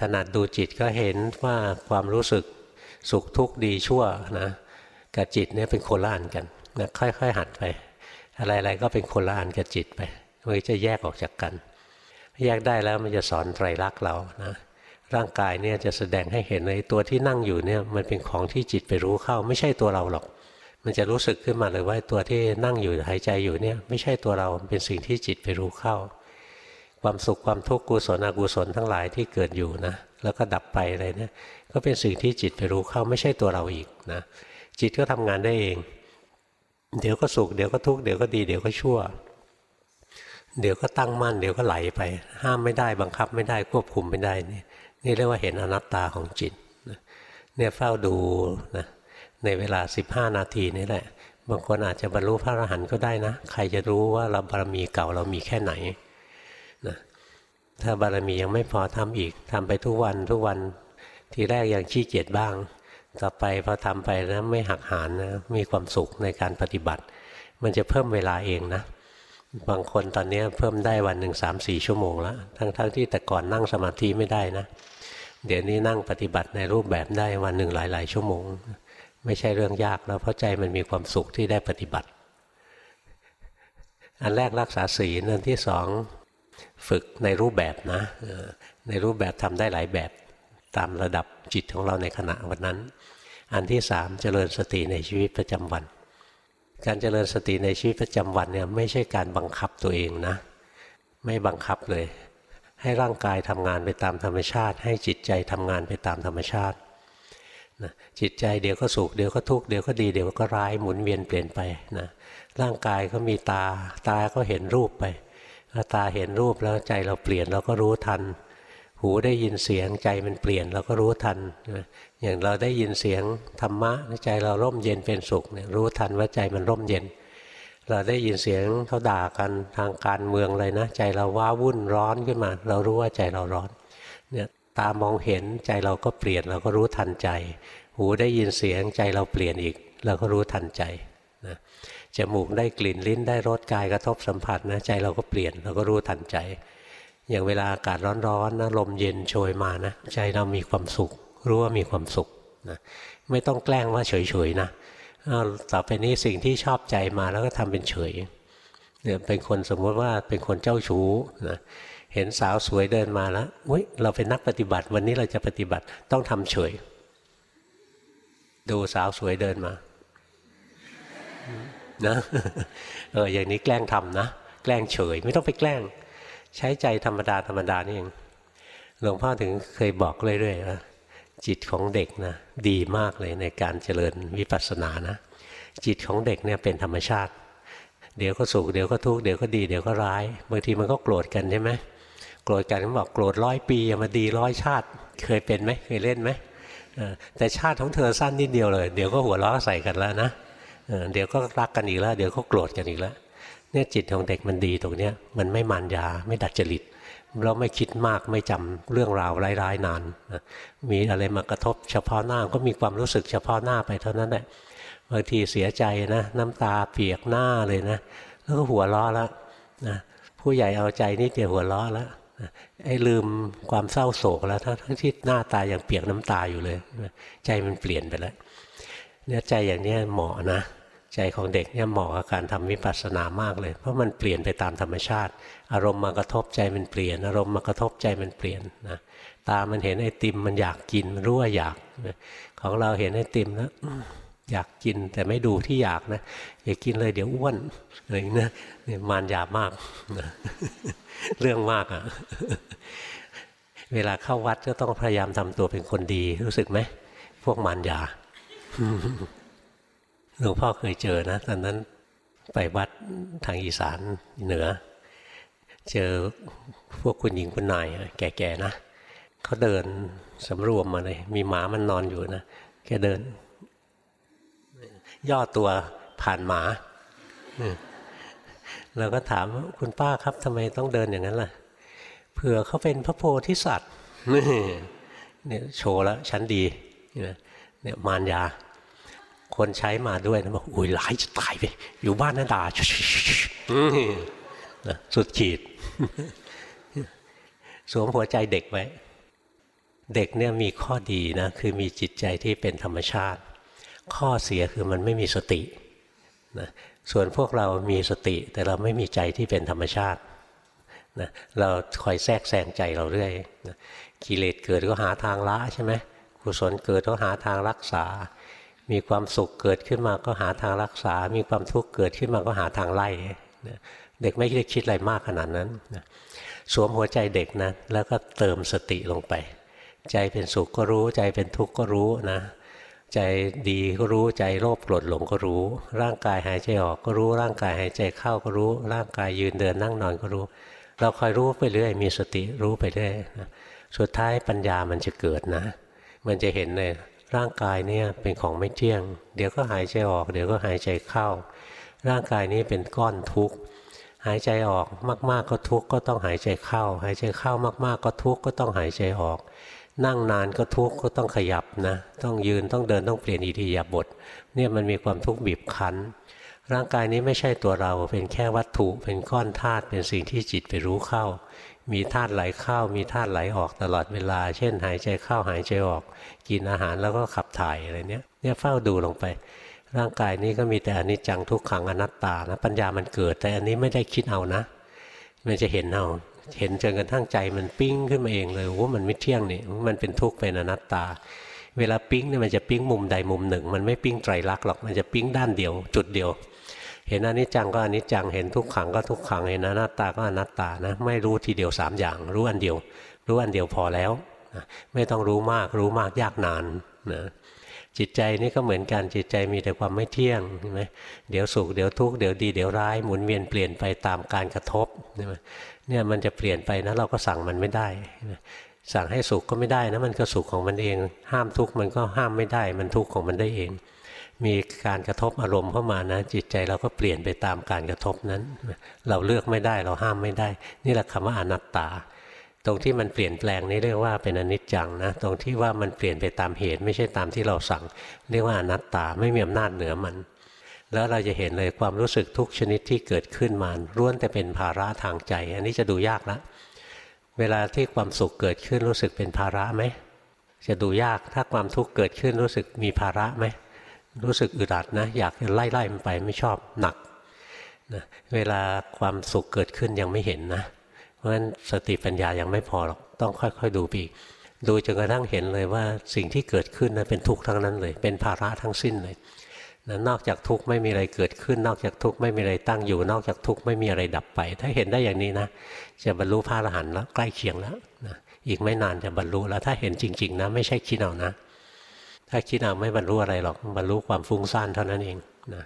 ถนัดดูจิตก็เห็นว่าความรู้สึกสุขทุกข์ดีชั่วนะกับจิตเนี่ยเป็นโคละอันกันนะค่อยๆหัดไป อะไรๆก็เป็นโคละอันกับจิตไปมันจะแยกออกจากกัน แยกได้แล้วมันจะสอนไตรลักษณ์เรานะ ร่างกายเนี่ยจะแสดงให้เห็นเลยตัวที่นั่งอยู่เนี่ยมันเป็นของที่จิตไปรู้เข้า ไม่ใช่ตัวเราหรอก มันจะรู้สึกขึ้นมาเลยว่าตัวที่นั่งอยู่หายใจอยู่เนี่ยไม่ใช่ตัวเราเป็นสิ่งที่จิตไปรู้เข้า ความสุขความทุกข์กุศลอกุศลทั้งหลายที่เกิดอยู่นะแล้วก็ดับไปอะไรเนี่ยก็เป็นสิ่งที่จิตไปรู้เข้าไม่ใช่ตัวเราอีกนะจิตก็ทำงานได้เอง เดี๋ยวก็สุขเดี๋ยวก็ทุกข์เดี๋ยวก็ดีเดี๋ยวก็ชั่ว เดี๋ยวก็ตั้งมั่น เดี๋ยวก็ไหลไป ห้ามไม่ได้บังคับไม่ได้ควบคุมไม่ได้นี่ นี่เรียกว่าเห็นอนัตตาของจิตเนี่ยเฝ้าดูนะในเวลา 15 นาทีนี่แหละ บางคนอาจจะบรรลุพระอรหันต์ก็ได้นะ ใครจะรู้ว่าเราบารมีเก่าเรามีแค่ไหนนะถ้าบารมียังไม่พอทำอีกทำไปทุกวันทุกวันทีแรกยังขี้เกียจบ้าง ต่อไปพอทำไปนะไม่หักหานนะมีความสุขในการปฏิบัติ มันจะเพิ่มเวลาเองนะ บางคนตอนนี้เพิ่มได้วันหนึ่งสามสี่ชั่วโมงแล้วทั้งๆทที่แต่ก่อนนั่งสมาธิไม่ได้นะ เดี๋ยวนี้นั่งปฏิบัติในรูปแบบได้วันหนึ่งหลาย ๆ ชั่วโมง ไม่ใช่เรื่องยากแล้วเพราะใจมันมีความสุขที่ได้ปฏิบัติ อันแรกรักษาศีลอันที่สองฝึกในรูปแบบนะในรูปแบบทำได้หลายแบบตามระดับจิตของเราในขณะวันนั้น อันที่สามเจริญสติในชีวิตประจำวัน การเจริญสติในชีวิตประจำวันเนี่ยไม่ใช่การบังคับตัวเองนะ ไม่บังคับเลย ให้ร่างกายทำงานไปตามธรรมชาติ ให้จิตใจทำงานไปตามธรรมชาตินะจิตใจเดี๋ยวก็สุขเดี๋ยวก็ทุกข์เดี๋ยวก็ดีเดี๋ยวก็ร้ายหมุนเวียนเปลี่ยนไปนะร่างกายก็มีตาตาก็เห็นรูปไปถ้าตาเห็นรูปแล้วใจเราเปลี่ยนเราก็รู้ทัน หูได้ยินเสียงใจมันเปลี่ยนเราก็รู้ทันอย่างเราได้ยินเสียงธรรมะใจเราร่มเย็นเป็นสุขเนี่ยรู้ทันว่าใจมันร่มเย็น เราได้ยินเสียงเขาด่ากันทางการเมืองเลยนะใจเราว้าวุ่นร้อนขึ้นมา เรารู้ว่าใจเราร้อนเนี่ยตามองเห็นใจเราก็เปลี่ยนเราก็รู้ทันใจ หูได้ยินเสียงใจเราเปลี่ยนอีก เราก็รู้ทันใจนะจมูกได้กลิ่นลิ้นได้รสกายกระทบสัมผัสนะใจเราก็เปลี่ยนเราก็รู้ทันใจ อย่างเวลาอากาศร้อนๆนะลมเย็นโชยมานะใจเรามีความสุข รู้ว่ามีความสุขนะไม่ต้องแกล้งว่าเฉยๆนะ ต่อไปนี้สิ่งที่ชอบใจมาแล้วก็ทำเป็นเฉยเนี่ยเป็นคนสมมติว่าเป็นคนเจ้าชู้นะเห็นสาวสวยเดินมาแล้วเฮ้ยเราเป็นนักปฏิบัติ วันนี้เราจะปฏิบัติต้องทำเฉย ดูสาวสวยเดินมานะเอออย่างนี้แกล้งทำนะ แกล้งเฉย ไม่ต้องไปแกล้ง ใช้ใจธรรมดาธรรมดานี่เองหลวงพ่อถึงเคยบอกเรื่อยๆว่า จิตของเด็กนะดีมากเลยในการเจริญวิปัสสนานะจิตของเด็กเนี่ยเป็นธรรมชาติ เดี๋ยวก็สุขเดี๋ยวก็ทุกข์เดี๋ยวก็ดีเดี๋ยวก็ร้ายบางทีมันก็โกรธกันใช่ไหมโกรธกันบอกโกรธร้อยปีอย่ามาดีร้อยชาติ เคยเป็นไหมเคยเล่นไหมแต่ชาติของเธอสั้นนิดเดียวเลย เดี๋ยวก็หัวเราะใส่กันแล้วนะเดี๋ยวก็รักกันอีกแล้ว เดี๋ยวก็โกรธกันอีกแล้วเนี่ยจิตของเด็กมันดีตรงเนี้ยมันไม่มันยาไม่ดัดจริต เราไม่คิดมากไม่จำเรื่องราวร้ายๆนานมีอะไรมากระทบเฉพาะหน้าก็มีความรู้สึกเฉพาะหน้าไปเท่านั้นแหละบางทีเสียใจนะน้ำตาเปียกหน้าเลยนะ แล้วก็หัวเราะแล้วนะผู้ใหญ่เอาใจนิดเดียวหัวเราะแล้วไอ้ลืมความเศร้าโศกแล้วทั้งทั้งที่หน้าตายังเปียกน้ำตาอยู่เลย ใจมันเปลี่ยนไปแล้วเนี่ยใจอย่างนี้เหมาะนะ ใจของเด็กเนี่ยเหมาะกับการทำวิปัสสนามากเลย เพราะมันเปลี่ยนไปตามธรรมชาติ อารมณ์มากระทบใจมันเปลี่ยน อารมณ์มากระทบใจมันเปลี่ยนนะตามันเห็นไอติมมันอยากกินมันรู้ว่าอยากของเราเห็นไอติมแล้วอยากกินแต่ไม่ดูที่อยากนะอย่ากินเลยเดี๋ยวอ้วนอะไรนะเนี่ยมารยามากนะเรื่องมากอะ่ะ เวลาเข้าวัดก็ต้องพยายามทำตัวเป็นคนดี รู้สึกไหมพวกมารยา หลวงพ่อเคยเจอนะ ตอนนั้นไปวัดทางอีสานเหนือ เจอพวกคุณหญิงคุณนายแก่ๆนะเขาเดินสำรวมมาเลย มีหมามันนอนอยู่นะแกเดิน ย่อตัวผ่านหมาเราก็ถามคุณป้าครับทำไมต้องเดินอย่างนั้นล่ะเผื่อเขาเป็นพระโพธิสัตว์เนี่ยโชว์แล้วชั้นดีเนี่ยมารยา คนใช้มาด้วยนะบอกอุ้ยหลายจะตายไป อยู่บ้านนั่นด่าสุดขีด สวมหัวใจเด็กไว้ เด็กเนี่ยมีข้อดีนะ คือมีจิตใจที่เป็นธรรมชาติ ข้อเสียคือมันไม่มีสตินะส่วนพวกเรามีสติ แต่เราไม่มีใจที่เป็นธรรมชาตินะเราคอยแทรกแซงใจเราเรื่อยนะกิเลสเกิดก็หาทางละใช่ไหมกุศลเกิดก็หาทางรักษา มีความสุขเกิดขึ้นมาก็หาทางรักษา มีความทุกข์เกิดขึ้นมาก็หาทางไล่เด็กไม่ได้คิดอะไรมากขนาดนั้นสวมหัวใจเด็กนะแล้วก็เติมสติลงไป ใจเป็นสุขก็รู้ ใจเป็นทุกข์ก็รู้นะ ใจดีก็รู้ใจโลภโกรธหลงก็รู้ ร่างกายหายใจออกก็รู้ ร่างกายหายใจเข้าก็รู้ ร่างกายยืนเดินนั่งนอนก็รู้ เราคอยรู้ไปเรื่อยมีสติรู้ไปเรื่อยสุดท้ายปัญญามันจะเกิดนะ มันจะเห็นเลย ร่างกายเนี่ยเป็นของไม่เที่ยง เดี๋ยวก็หายใจออก เดี๋ยวก็หายใจเข้า ร่างกายนี้เป็นก้อนทุกข์หายใจออกมากๆก็ทุกข์ก็ต้องหายใจเข้า หายใจเข้ามากๆก็ทุกข์ก็ต้องหายใจออก นั่งนานก็ทุกข์ก็ต้องขยับนะ ต้องยืนต้องเดินต้องเปลี่ยนอิริยาบถเนี่ยมันมีความทุกข์บีบคั้น ร่างกายนี้ไม่ใช่ตัวเราเป็นแค่วัตถุเป็นก้อนธาตุเป็นสิ่งที่จิตไปรู้เข้า มีธาตุไหลเข้ามีธาตุไหลออกตลอดเวลา เช่น หายใจเข้าหายใจออก กินอาหารแล้วก็ขับถ่ายอะไรเนี้ยเนี่ยเฝ้าดูลงไป ร่างกายนี้ก็มีแต่อนิจจังทุกขังอนัตตานะปัญญามันเกิด แต่อันนี้ไม่ได้คิดเอานะ มันจะเห็นเอาเห็นจนกระทั่งใจมันปิ้งขึ้นมาเองเลยว่ามันไม่เที่ยงนี่มันเป็นทุกข์เป็นอนัตตา เวลาปิ้งเนี่ยมันจะปิ้งมุมใดมุมหนึ่ง มันไม่ปิ้งไตรลักษณ์หรอกมันจะปิ้งด้านเดียว จุดเดียว เห็นอนิจจังก็อนิจจัง เห็นทุกขังก็ทุกขัง เห็นอนัตตาก็อนัตตานะ ไม่รู้ทีเดียวสามอย่าง รู้อันเดียว รู้อันเดียวพอแล้วนะไม่ต้องรู้มาก รู้มากยากนานนะจิตใจนี่ก็เหมือนกัน จิตใจมีแต่ความไม่เที่ยงใช่ไหมเดี๋ยวสุข เดี๋ยวทุกข์ เดี๋ยวดี เดี๋ยวร้าย หมุนเวียนเปลี่ยนไปตามการกระทบใช่ไหมเนี่ยมันจะเปลี่ยนไปนะเราก็สั่งมันไม่ได้ สั่งให้สุขก็ไม่ได้นะ มันก็สุขของมันเอง ห้ามทุกข์มันก็ห้ามไม่ได้ มันทุกข์ของมันได้เอง มีการกระทบอารมณ์เข้ามานะ จิตใจเราก็เปลี่ยนไปตามการกระทบนั้น เราเลือกไม่ได้เราห้ามไม่ได้ นี่แหละคำว่าอนัตตา ตรงที่มันเปลี่ยนแปลงนี้เรียกว่าเป็นอนิจจังนะ ตรงที่ว่ามันเปลี่ยนไปตามเหตุ ไม่ใช่ตามที่เราสั่ง เรียกว่าอนัตตาไม่มีอำนาจเหนือมัน แล้วเราจะเห็นเลยความรู้สึกทุกชนิดที่เกิดขึ้นมาล้วนแต่เป็นภาระทางใจ อันนี้จะดูยากละเวลาที่ความสุขเกิดขึ้นรู้สึกเป็นภาระไหมจะดูยากถ้าความทุกข์เกิดขึ้นรู้สึกมีภาระไหม รู้สึกอึดอัดนะอยากจะไล่ไล่มันไปไม่ชอบหนักนะเวลาความสุขเกิดขึ้นยังไม่เห็นนะเพราะฉะนั้นสติปัญญายังไม่พอหรอกต้องค่อยๆดูไปอีกดูจนกระทั่งเห็นเลยว่าสิ่งที่เกิดขึ้นนะเป็นทุกข์ทั้งนั้นเลย เป็นภาระทั้งสิ้นเลยนะนอกจากทุกข์ไม่มีอะไรเกิดขึ้น นอกจากทุกข์ไม่มีอะไรตั้งอยู่ นอกจากทุกข์ไม่มีอะไรดับไป ถ้าเห็นได้อย่างนี้นะ จะบรรลุพระอรหันต์แล้วใกล้เคียงแล้วนะอีกไม่นานจะบรรลุแล้วถ้าเห็นจริง ๆ นะ ไม่ใช่คิดเอานะ ถ้าคิดเอาไม่บรรลุอะไรหรอกบรรลุความฟุ้งซ่านเท่านั้นเองนะ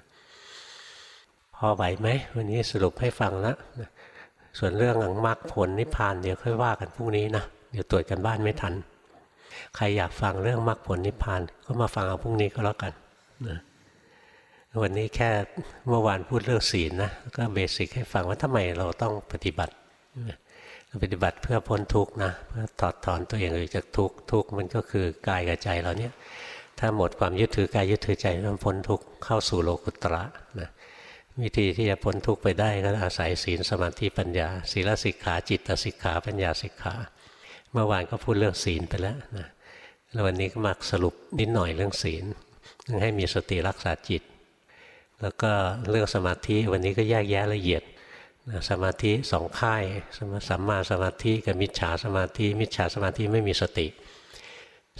พอไหวไหมวันนี้สรุปให้ฟังแล้วนะส่วนเรื่องหลังมรรคผลนิพพานเดี๋ยวค่อยว่ากันพรุ่งนี้นะเดี๋ยวตรวจกันบ้านไม่ทัน ใครอยากฟังเรื่องมรรคผลนิพพานก็มาฟังเอาพรุ่งนี้ก็แล้วกันนะวันนี้แค่เมื่อวานพูดเรื่องศีลนะก็เบสิกให้ฟังว่าทำไมเราต้องปฏิบัติปฏิบัติเพื่อพ้นทุกข์นะเพื่อถอดถอนตัวเองออกจากทุกข์ทุกข์มันก็คือกายกับใจเราเนี่ย ถ้าหมดความยึดถือกายยึดถือใจมันพ้นทุกข์เข้าสู่โลกุตระนะวิธีที่จะพ้นทุกข์ไปได้ก็อาศัยศีลสมาธิปัญญา ศีลสิกขาจิตสิกขาปัญญาสิกขา เมื่อวานก็พูดเรื่องศีลไปแล้วนะแล้ววันนี้ก็มาสรุปนิดหน่อยเรื่องศีลให้มีสติรักษาจิต แล้วก็เรื่องสมาธิวันนี้ก็แยกแยะละเอียดสมาธิสองค่ายสัมมาสมาธิกับมิจฉาสมาธิ มิจฉาสมาธิไม่มีสติ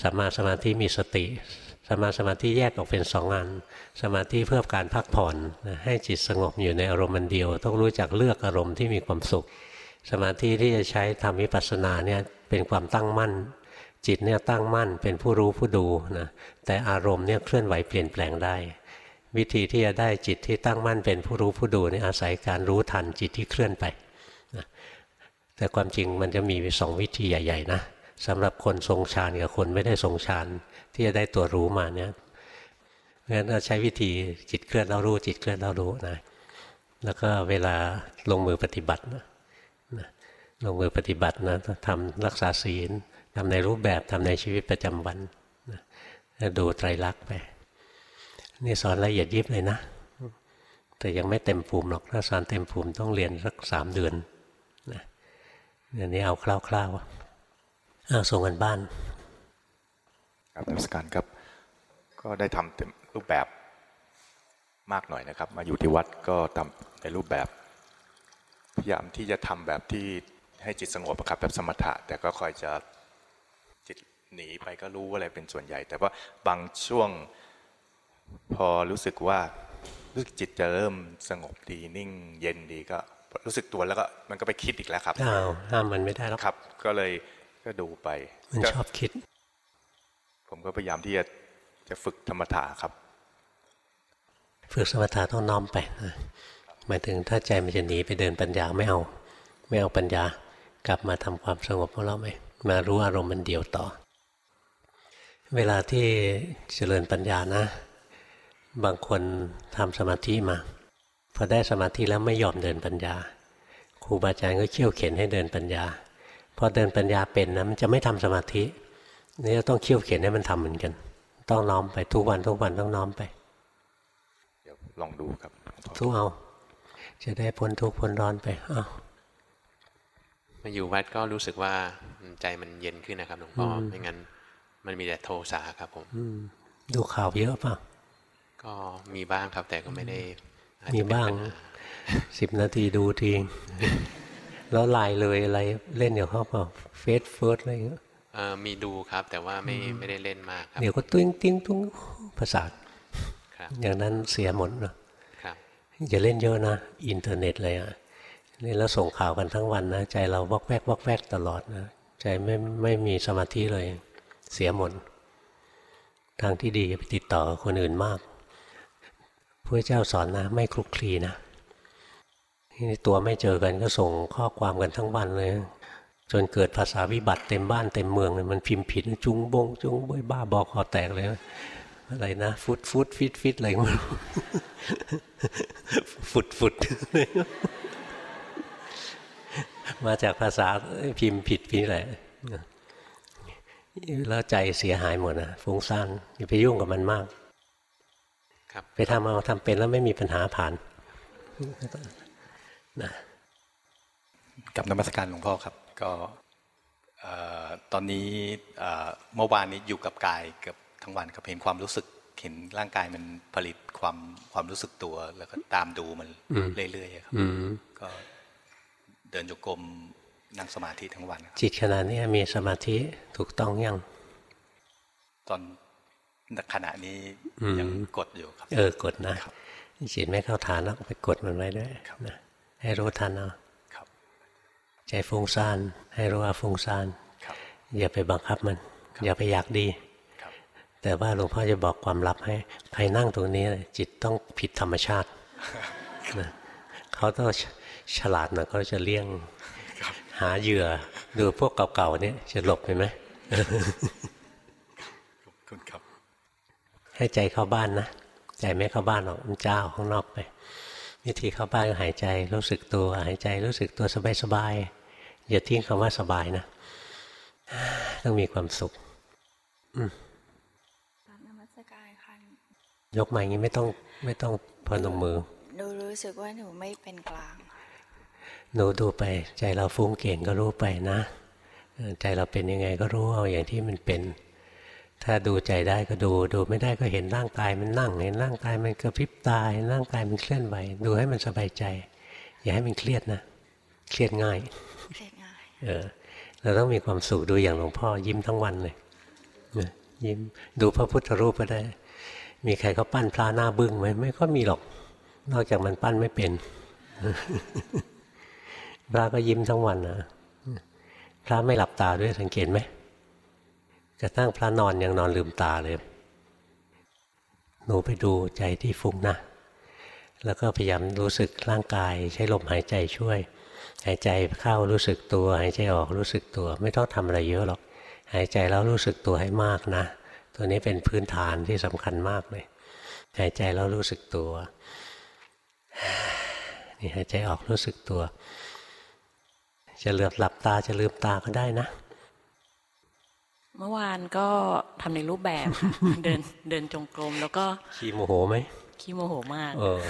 สัมมาสมาธิมีสติ สมาสมาธิแยกออกเป็นสองอัน สมาธิเพื่อการพักผ่อนให้จิตสงบอยู่ในอารมณ์มันเดียว ต้องรู้จักเลือกอารมณ์ที่มีความสุข สมาธิที่จะใช้ทำวิปัสสนาเนี่ยเป็นความตั้งมั่น จิตเนี่ยตั้งมั่นเป็นผู้รู้ผู้ดูนะแต่อารมณ์เนี่ยเคลื่อนไหวเปลี่ยนแปลงได้ วิธีที่จะได้จิตที่ตั้งมั่นเป็นผู้รู้ผู้ดูนี่อาศัยการรู้ทันจิตที่เคลื่อนไปนะแต่ความจริงมันจะมีสองวิธีใหญ่ ๆ นะสำหรับคนทรงฌานกับคนไม่ได้ทรงฌาน ที่จะได้ตัวรู้มาเนี่ยเพราะฉะนั้นเราใช้วิธีจิตเคลื่อนเรารู้จิตเคลื่อนเรารู้นะแล้วก็เวลาลงมือปฏิบัตินะลงมือปฏิบัตินะทำรักษาศีลทำในรูปแบบทำในชีวิตประจำวันนะดูไตรลักษณ์ไป นี่สอนละเอียดยิบเลยนะ แต่ยังไม่เต็มภูมิหรอก ถ้าสอนเต็มภูมิต้องเรียนสักสามเดือนนะอันนี้เอาคร่าวๆเอาส่งกันบ้าน ครับนักสการครับ ก็ได้ทำเต็มรูปแบบมากหน่อยนะครับ มาอยู่ที่วัดก็ทำในรูปแบบ พยายามที่จะทำแบบที่ให้จิตสงบครับแบบสมถะ แต่ก็คอยจะจิตหนีไปก็รู้อะไรเป็นส่วนใหญ่ แต่ว่าบางช่วงพอรู้สึกว่ารู้สึกจิตจะเริ่มสงบดีนิ่ง เย็นดีก็รู้สึกตัวแล้วก็มันก็ไปคิดอีกแล้วครับอ้าวห้ามมันไม่ได้หรอกครับ ก็เลยก็ดูไปมันชอบคิด ผมก็พยายามที่จะจะฝึกธรรมถาครับ ฝึกสมถะต้องน้อมไปหมายถึงถ้าใจมันจะหนีไปเดินปัญญาไม่เอาไม่เอาปัญญากลับมาทำความสงบของเราไหมมารู้อารมณ์มันเดียวต่อ เวลาที่เจริญปัญญานะ บางคนทำสมาธิมาพอได้สมาธิแล้วไม่ยอมเดินปัญญาครูบาอาจารย์ก็เขี่ยวเข็นให้เดินปัญญาพอเดินปัญญาเป็นนะมันจะไม่ทำสมาธิ นี่ต้องเคี่ยวเขียนให้มันทำเหมือนกัน ต้องน้อมไปทุกวันทุกวันต้องน้อมไป เดี๋ยวลองดูครับ ทุกเอา จะได้พ้นทุกพ้นร้อนไปอ้าวมาอยู่วัดก็รู้สึกว่าใจมันเย็นขึ้นนะครับหลวงพ่อไม่งั้น มันมีแต่โทสะครับผมดูข่าวเยอะป่ะก็มีบ้างครับแต่ก็ไม่ได้ มีบ้างสิบนาทีดูทีแล้วไลน์เลยอะไรเล่นอย่างเขาเปล่าเฟซเฟิร์สอะไรเงี้ย มีดูครับ แต่ว่าไม่ไม่ได้เล่นมากครับเดี๋ยวก็ตุ้งติ้งตุ้งภาษาอย่างนั้นเสียหมดนะอย่าเล่นเยอะนะ อินเทอร์เน็ตเลยอะนี่แล้วส่งข่าวกันทั้งวันนะ ใจเราวอกแวกวอกแวกตลอดนะ ใจไม่ไม่มีสมาธิเลย เสียหมดทางที่ดีอย่าไปติดต่อคนอื่นมากพระเจ้าสอนนะ ไม่คลุกคลีนะนี่ตัวไม่เจอกันก็ส่งข้อความกันทั้งวันเลย จนเกิดภาษาวิบัติเต็มบ้านเต็มเมืองเลยมันพิมพ์ผิดจุงบงจุงบยบ้าบอกคอแตกเลยอะไรนะ ฟุตฟุตฟิตฟิตอะไรมันฟุดฟุดมาจากภาษาพิมพ์ผิดพี่แหละแล้วใจเสียหายหมดนะฟุ้งซ่านอย่าไปยุ่งกับมันมาก ครับ ไปทำเอาทำเป็นแล้วไม่มีปัญหาผ่านนะกับนมัสการหลวงพ่อครับ ก็ตอนนี้เมื่อวานนี้อยู่กับกายเกือบทั้งวันครับเห็นความรู้สึกเห็นร่างกายมันผลิตความความรู้สึกตัว แล้วก็ตามดูมันเรื่อยๆครับก็เดินโยกมนั่งสมาธิทั้งวัน จิตขณะนี้มีสมาธิถูกต้องยัง ตอนขณะนี้ยังกดอยู่ครับ เออกดนะจิตไม่เข้าฐานแล้วไปกดมันไว้ด้วยให้รู้ทันเอา ใจฟุ้งซ่าน ให้รู้ว่าฟุ้งซ่านอย่าไปบังคับมัน อย่าไปอยากดี แต่ว่าหลวงพ่อจะบอกความลับให้ใครนั่งตรงนี้จิตต้องผิดธรรมชาติเขาต้องฉลาดนะเขาจะเลี่ยงหาเหยื่อดูพวกเก่าๆนี่จะหลบไปไหมคุณครับ ให้ใจเข้าบ้านนะใจไม่เข้าบ้านหรอกมันเจ้าข้างนอกไปวิธีเข้าบ้านก็หายใจรู้สึกตัว หายใจรู้สึกตัวสบายๆ อย่าทิ้งคำว่าสบายนะ ต้องมีความสุขกราบนมัสการค่ะยกมาอย่างนี้ไม่ต้องไม่ต้องพนมมือหนูรู้สึกว่าหนูไม่เป็นกลางค่ะหนูดูไป ใจเราฟุ้งเก่งก็รู้ไปนะเออใจเราเป็นยังไงก็รู้เอาอย่างที่มันเป็น ถ้าดูใจได้ก็ดู ดูไม่ได้ก็เห็นร่างกายมันนั่ง เห็นร่างกายมันกระพริบตาเห็นร่างกายมันเคลื่อนไหวดูให้มันสบายใจ อย่าให้มันเครียดนะ เครียดง่ายเครียดง่าย เออเราต้องมีความสุขดูอย่างหลวงพ่อ ยิ้มทั้งวันเลยยิ้มดูพระพุทธรูปก็ได้ มีใครเขาปั้นพระหน้าบึ้งไหมไม่ก็มีหรอก นอกจากมันปั้นไม่เป็นพระก็ยิ้มทั้งวันนะพระไม่หลับตาด้วยสังเกตไหมกระทั่งพระนอนยังนอนลืมตาเลย หนูไปดูใจที่ฟุ้งนะ แล้วก็พยายามรู้สึกร่างกายใช้ลมหายใจช่วย หายใจเข้ารู้สึกตัว หายใจออกรู้สึกตัว ไม่ต้องทำอะไรเยอะหรอก หายใจแล้วรู้สึกตัวให้มากนะ ตัวนี้เป็นพื้นฐานที่สำคัญมากเลย หายใจแล้วรู้สึกตัว นี่หายใจออกรู้สึกตัว จะเหลือบหลับตาจะลืมตาก็ได้นะ เมื่อวานก็ทำในรูปแบบค่ะเดินเดินจงกรมแล้วก็ ขี้โมโหไหมขี้โมโหมากเออ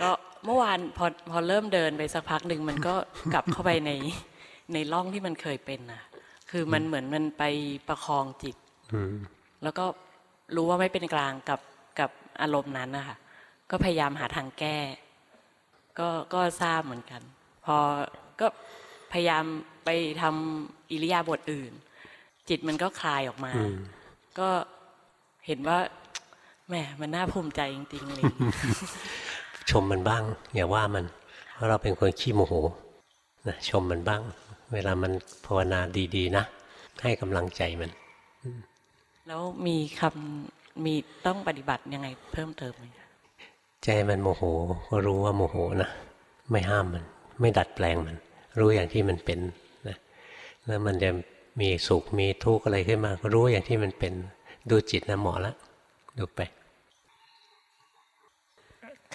ก็ เมื่อวานพอพอเริ่มเดินไปสักพักหนึ่งมันก็กลับเข้าไปในในร่องที่มันเคยเป็นนะคือมันเหมือนมันไปประคองจิตอืมแล้วก็รู้ว่าไม่เป็นกลางกับกับอารมณ์นั้นนะคะก็พยายามหาทางแก้ ก็ก็ทราบเหมือนกัน พอก็พยายามไปทำอิริยาบถอื่น จิตมันก็คลายออกมาอืมก็เห็นว่าแหมมันน่าภูมิใจจริงๆเลย ชมมันบ้าง อย่าว่ามัน เพราะเราเป็นคนขี้โมโหนะชมมันบ้าง เวลามันภาวนาดีๆนะ ให้กำลังใจมัน แล้วมีคำมีต้องปฏิบัติยังไงเพิ่มเติมไหมคะใจมันโมโหก็รู้ว่าโมโหนะไม่ห้ามมัน ไม่ดัดแปลงมัน รู้อย่างที่มันเป็นนะแล้วมันจะมีสุขมีทุกข์อะไรขึ้นมา ก็รู้อย่างที่มันเป็นดูจิตนะหมอละดูไป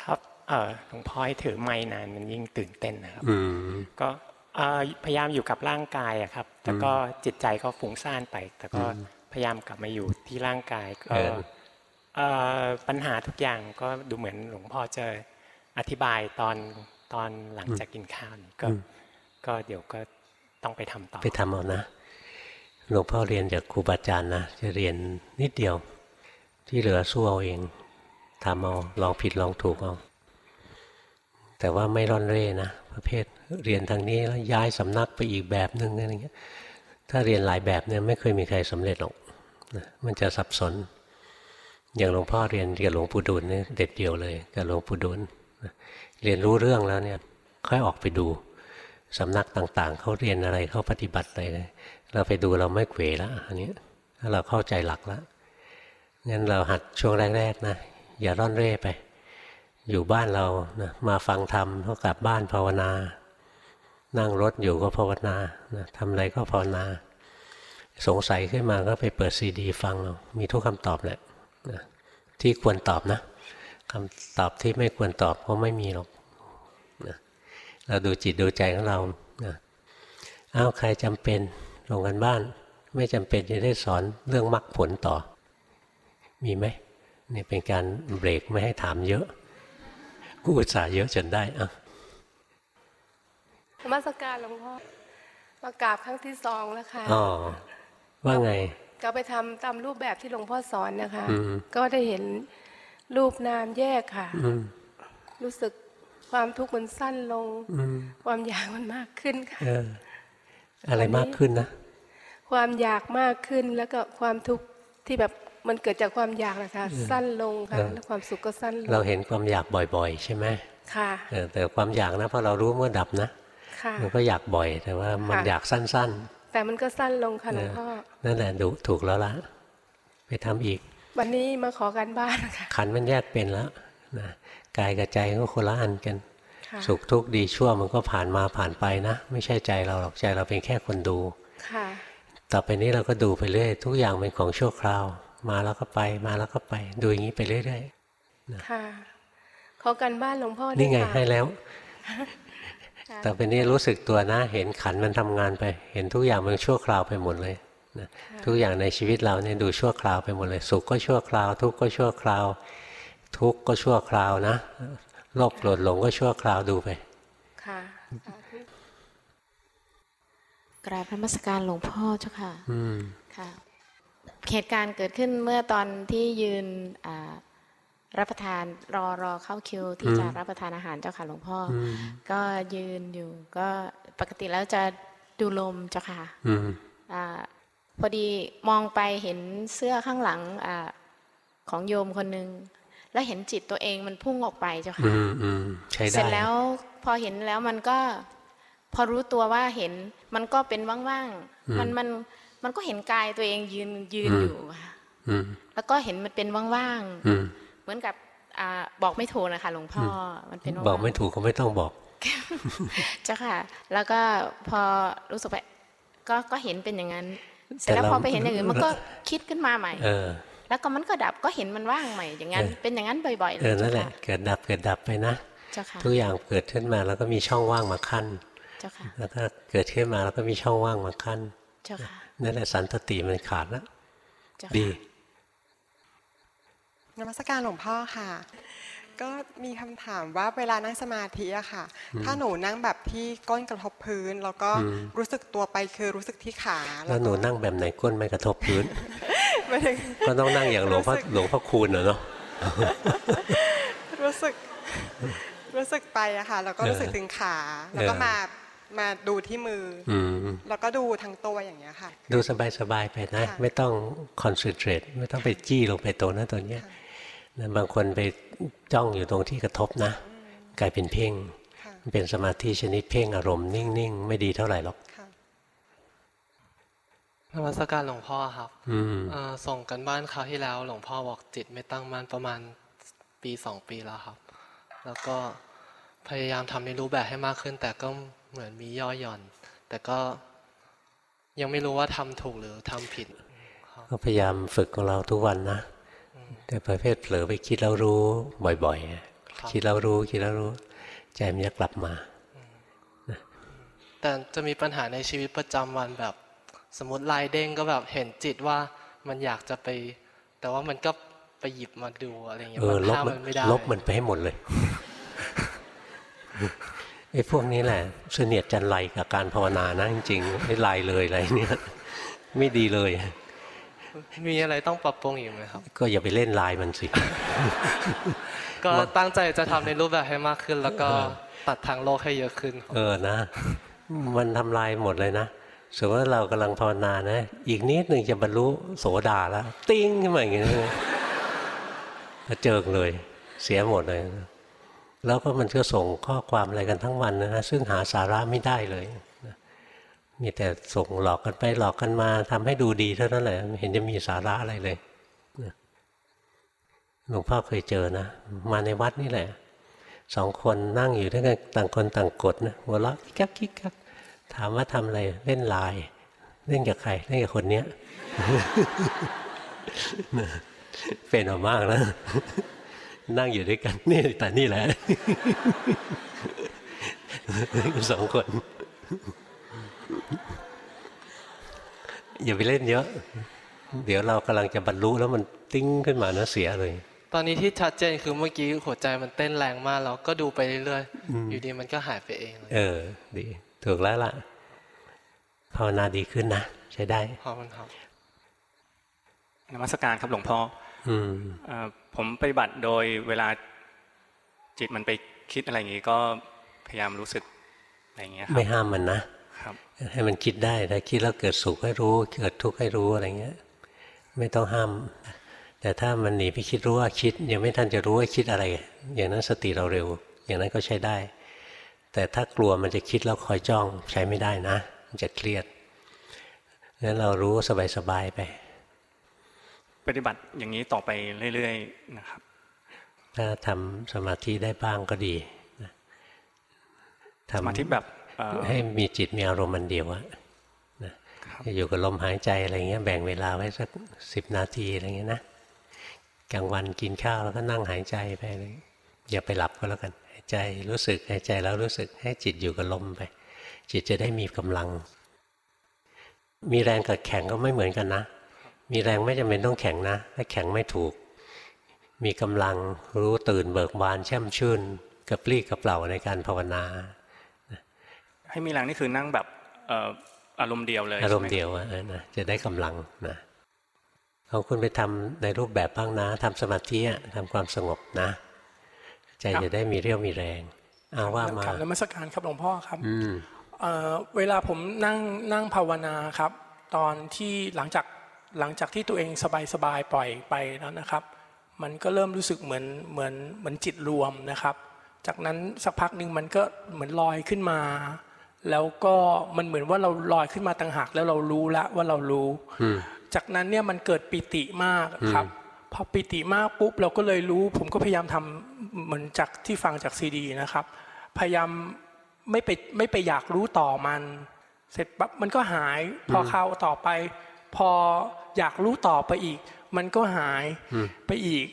ครับ เอ่อหลวงพ่อให้ถือไม้นานมันยิ่งตื่นเต้นนะครับอืมก็เอ่อพยายามอยู่กับร่างกายอะครับ แต่ก็จิตใจก็ฟุ้งซ่านไป แต่ก็พยายามกลับมาอยู่ที่ร่างกายก็เออเอ่อปัญหาทุกอย่างก็ดูเหมือนหลวงพ่อจะอธิบายตอนตอนหลังจากกินข้าวนี่ก็ก็เดี๋ยวก็ต้องไปทำต่อ ไปทำเอานะหลวงพ่อเรียนจากครูบาอาจารย์นะจะเรียนนิดเดียว ที่เหลือสู้เอาเองทำเอาลองผิดลองถูกเอา แต่ว่าไม่ร่อนเร่นะประเภทเรียนทางนี้แล้วย้ายสำนักไปอีกแบบหนึ่งอะไรเงี้ยถ้าเรียนหลายแบบเนี่ยไม่เคยมีใครสำเร็จหรอกนะมันจะสับสน อย่างหลวงพ่อเรียนกับหลวงปู่ดูลเนี่ยเด็ดเดียวเลยกับหลวงปู่ดูลนะเรียนรู้เรื่องแล้วเนี่ยค่อยออกไปดูสำนักต่างๆเขาเรียนอะไรเขาปฏิบัติอะไรเลยเราไปดูเราไม่เขวแล้วอันนี้ถ้าเราเข้าใจหลักแล้วงั้นเราหัดช่วงแรกๆนะอย่าร่อนเร่ไป อยู่บ้านเรานะมาฟังธรรมก็กลับบ้านภาวนา นั่งรถอยู่ก็ภาวนานะทำอะไรก็ภาวนา สงสัยขึ้นมาก็ไปเปิดซีดี ฟังเรามีทุกคำตอบแหละนะที่ควรตอบนะคำตอบที่ไม่ควรตอบก็ไม่มีหรอกนะเราดูจิตดูใจของเรานะอ้าวใครจำเป็นลงกันบ้าน ไม่จำเป็นจะได้สอนเรื่องมรรคผลต่อ มีไหมนี่เป็นการเบรกไม่ให้ถามเยอะ กูอุตส่าห์เยอะจนได้อะนมัสการหลวงพ่อมากราบครั้งที่สองแล้วค่ะอ๋อว่าไง ก็ไปทำตามรูปแบบที่หลวงพ่อสอนนะคะอืมก็ได้เห็นรูปนามแยกค่ะอืมรู้สึกความทุกข์มันสั้นลงอืมความอยากมันมากขึ้นค่ะเอออะไรมากขึ้นนะ ความอยากมากขึ้นแล้วก็ความทุกข์ที่แบบ มันเกิดจากความอยากนะคะสั้นลงค่ะเออแล้วความสุขก็สั้นลงเราเห็นความอยากบ่อย ๆ ใช่ไหมค่ะเออแต่ความอยากนะพอเรารู้เมื่อดับนะค่ะมันก็อยากบ่อยแต่ว่ามันค่ะอยากสั้นแต่มันก็สั้นลงค่ะหลวงพ่อๆนั่นแหละดูถูกแล้วละไปทำอีก วันนี้มาขอการบ้านค่ะขันธ์มันแยกเป็นแล้วนะกายกับใจก็คนละอันกันค่ะสุขทุกข์ดีชั่วมันก็ผ่านมาผ่านไปนะ ไม่ใช่ใจเราหรอกใจเราเป็นแค่คนดูค่ะต่อไปนี้เราก็ดูไปเรื่อยทุกอย่างเป็นของชั่วคราว มาแล้วก็ไป มาแล้วก็ไป ดูอย่างนี้ไปเรื่อยค่ะขอกันบ้านหลวงพ่อๆด้วยนี่ไงค่ะให้แล้วค่ะต่อไปนี้รู้สึกตัวนะเห็นขันธ์มันทำงานไป เห็นทุกอย่างมันชั่วคราวไปหมดเลยนะทุกอย่างในชีวิตเราเนี่ยดูชั่วคราวไปหมดเลย สุขก็ชั่วคราว ทุกข์ก็ชั่วคราว ทุกข์ก็ชั่วคราวนะโลภโกรธหลงก็ชั่วคราวดูไปค่ะสาธุกราบนมัสการหลวงพ่อเจ้าค่ะ อืมค่ะ เหตุการณ์เกิดขึ้นเมื่อตอนที่ยืนอ่ารับประทานรอรอเข้าคิว ที่อืมจะรับประทานอาหารเจ้าค่ะหลวงพ่อออืมก็ยืนอยู่ ก็ปกติแล้วจะดูลมเจ้าค่ะอืมอาพอดีมองไปเห็นเสื้อข้างหลังอาของโยมคนหนึ่งแล้วเห็นจิตตัวเองมันพุ่งออกไปเจ้าอืค่ะมอืมใช้เสร็ได้จแล้วพอเห็นแล้วมันก็ พอรู้ตัวว่าเห็นมันก็เป็นว่างอืมๆมันมัน มันก็เห็นกายตัวเองยืนยืนอืมอยู่ค่ะอืมแล้วก็เห็นมันเป็นว่างอืมๆเหมือนกับอ่าบอกไม่ถูกนะคะหลวงพ่ออมันเป็นว่างๆบอกไม่ถูกก็ไม่ต้องบอกเจ้าค่ะ แล้วก็พอรู้สึกไปก็ก็เห็นเป็นอย่างนั้น เสร็แต่จแล้วเราพอไปเห็นอย่างอื่นมันก็คิดขึ้นมาใหม่เออแล้วก็มันก็ดับก็เห็นมันว่างใหม่อย่างนั้นเออเป็นอย่างนั้นบ่อยๆเลเอยอนั่เจ้านแหละค่ะเกิดดับเกิดดับไปนะเจ้าค่ะทุกอย่างเกิดขึ้นมาแล้วก็มีช่องว่างมาขั้นเจ้าค่ะแล้วก็เกิดขึ้นมาแล้วก็มีช่องว่างมาขั้นเจ้าค่ะ นั่นแหละสันตติมันขาดแล้วเจ้าดีค่ะนมัสการหลวงพ่อค่ะ ก็มีคำถามว่าเวลานั่งสมาธิอะค่ะ ถ้าหนูนั่งแบบที่ก้นกระทบพื้น แล้วก็อืมรู้สึกตัวไปคือรู้สึกที่ขา แล้วหนูนั่งแบบไหนก้นไม่กระทบพื้นหมายถึงก็ต้องนั่งอย่างหลวงพ่อรู้สึกหลวงพ่อคูณเหรอเนาะรู้สึกรู้สึกไปอะค่ะ แล้วก็รู้สึกถึงขา แล้วก็เออมา มาดูที่มือออืมแล้วก็ดูทั้งตัวอย่างเงี้ยค่ะ ดูสบายๆไปนะค่ะไม่ต้องคอนเซนเทรตไม่ต้องไปจี้ลงไปตรงนั้นตัวเนี้ยนะบางคนไปจ้องอยู่ตรงที่กระทบนะ กลายเป็นเพ่งค่ะมันเป็นสมาธิชนิดเพ่งอารมณ์นิ่งๆ ไม่ดีเท่าไหร่หรอกค่ะนมัสการหลวงพ่อครับอืมเอ่อส่งกันบ้านคราวที่แล้ว หลวงพ่อบอกจิตไม่ตั้งมั่นประมาณปีสองปีแล้วครับ แล้วก็พยายามทำในรูปแบบให้มากขึ้น แต่ก็ เหมือนมีย่อหย่อน แต่ก็ยังไม่รู้ว่าทำถูกหรือทำผิดครับก็พยายามฝึกของเราทุกวันนะ แต่ประเภทเผลอไปคิดแล้วรู้บ่อยๆอะคิดแล้วรู้คิดแล้วรู้ ใจมันจะกลับมา แต่จะมีปัญหาในชีวิตประจำวันแบบ สมมติลายเด้งก็แบบเห็นจิตว่ามันอยากจะไป แต่ว่ามันก็ไปหยิบมาดูอะไรเงี้ยเออมันลบห้ามมันมันไม่ได้ลบมันไปให้หมดเลย ไอ้พวกนี้แหละเสนียดจันไรกับการภาวนานะจริงๆไอ้ลายเลยอะไรเนี่ยไม่ดีเลย มีอะไรต้องปรับปรุงอีกไหมครับ ก็อย่าไปเล่นลายมันสิ ก็ตั้งใจจะทำในรูปแบบให้มากขึ้น แล้วก็ตัดทางโลกให้เยอะขึ้นครับเออนะ มันทำลายหมดเลยนะสมมติว่าเรากำลังภาวนานะ อีกนิดหนึ่งจะบรรลุโสดาแล้ว ติ้งขึ้นมาอย่างเงี้ยกระเจิงเลย เสียหมดเลย แล้วก็มันก็ส่งข้อความอะไรกันทั้งวันนะซึ่งหาสาระไม่ได้เลยมีแต่ส่งหลอกกันไปหลอกกันมาทำให้ดูดีเท่านั้นแหละเห็นจะมีสาระอะไรเลยหลวงพ่อเคยเจอนะ มาในวัดนี่แหละสองคนนั่งอยู่ด้วยกันต่างคนต่างกดนะหัวเราะกิ๊กกักกิ๊กกักถามว่าทำอะไรเล่นลน์เล่นกับใครเล่นกับคนเนี้ยเป็นออกมากนะ นั่งอยู่ด้วยกันนี่แต่นี่แหละสองคน อย่าไปเล่นเยอะ เดี๋ยวเรากำลังจะบรรลุแล้วมันติ้งขึ้นมานะเสียเลย ตอนนี้ที่ชัดเจนคือเมื่อกี้หัวใจมันเต้นแรงมากแล้วก็ดูไปเรื่อยอืมๆอยู่ดีมันก็หายไปเองเลยเออ ดี ถูกแล้วล่ะภาวนาดีขึ้นนะ ใช้ได้ขอบคุณครับนมัสการครับหลวงพ่ออืมเอ่อ ผมปฏิบัติโดยเวลาจิตมันไปคิดอะไรอย่างงี้ก็พยายามรู้สึกอะไรอย่างเงี้ยครัไม่ห้ามมันนะครับ ให้มันคิดได้ถ้าคิดแล้วเกิดสุขให้รู้ เกิดทุกข์ให้รู้อะไรเงี้ย ไม่ต้องห้าม แต่ถ้ามันหนีไปคิดรู้ว่าคิด ยังไม่ทันจะรู้ว่าคิดอะไร อย่างนั้นสติเราเร็ว อย่างนั้นก็ใช้ได้ แต่ถ้ากลัวมันจะคิดแล้วคอยจ้องใช้ไม่ได้นะมันจะเครียดงั้นเรารู้สบายๆไป ปฏิบัติอย่างนี้ต่อไปเรื่อยๆนะครับ ถ้าทำสมาธิได้บ้างก็ดีนะทำสมาธิแบบเอ่อให้มีจิตมีอารมณ์มันเดียวอะนะคจะอยู่กับลมหายใจอะไรเงี้ยแบ่งเวลาไว้สักสิบนาทีอะไรเงี้ยนะกลางวันกินข้าวแล้วก็นั่งหายใจไปเลยอย่าไปหลับก็แล้วกันหายใจรู้สึกหายใจแล้วรู้สึกให้จิตอยู่กับลมไป จิตจะได้มีกำลัง มีแรงกับแข็งก็ไม่เหมือนกันนะ มีแรงไม่จำเป็นต้องแข็งนะ ถ้าแข็งไม่ถูก มีกำลังรู้ตื่นเบิกบานแช่มชื่นกระปรี้กระเปล่าในการภาวนา ให้มีแรงนี่คือนั่งแบบเอ่ออารมณ์เดียวเลยอารมณ์ใช่ไหเดียวอะเออนะจะได้กำลังนะของคุณไปทำในรูปแบบบ้างนะทำสมาธิอะทำความสงบนะ ใจจะได้มีเรี่ยวมีแรงเอาว่ามาครับนมัสการครับหลวงพ่อครับอืมเอ่อเวลาผมนั่งนั่งภาวนาครับ ตอนที่หลังจาก หลังจากที่ตัวเองสบายสบายๆปล่อยไปแล้วนะครับ มันก็เริ่มรู้สึกเหมือนเหมือนเหมือนจิตรวมนะครับ จากนั้นสักพักหนึ่งมันก็เหมือนลอยขึ้นมา แล้วก็มันเหมือนว่าเราลอยขึ้นมาต่างหากแล้วเรารู้ละว่าเรารู้อืมจากนั้นเนี่ยมันเกิดปิติมากครับอืมพอปิติมากปุ๊บเราก็เลยรู้ ผมก็พยายามทำเหมือนจากที่ฟังจากซีดีนะครับ พยายามไม่ไปไม่ไปอยากรู้ต่อมัน เสร็จปั๊บมันก็หายพอเข้าต่อไป พออยากรู้ต่อไปอีก มันก็หายอืมไปอีก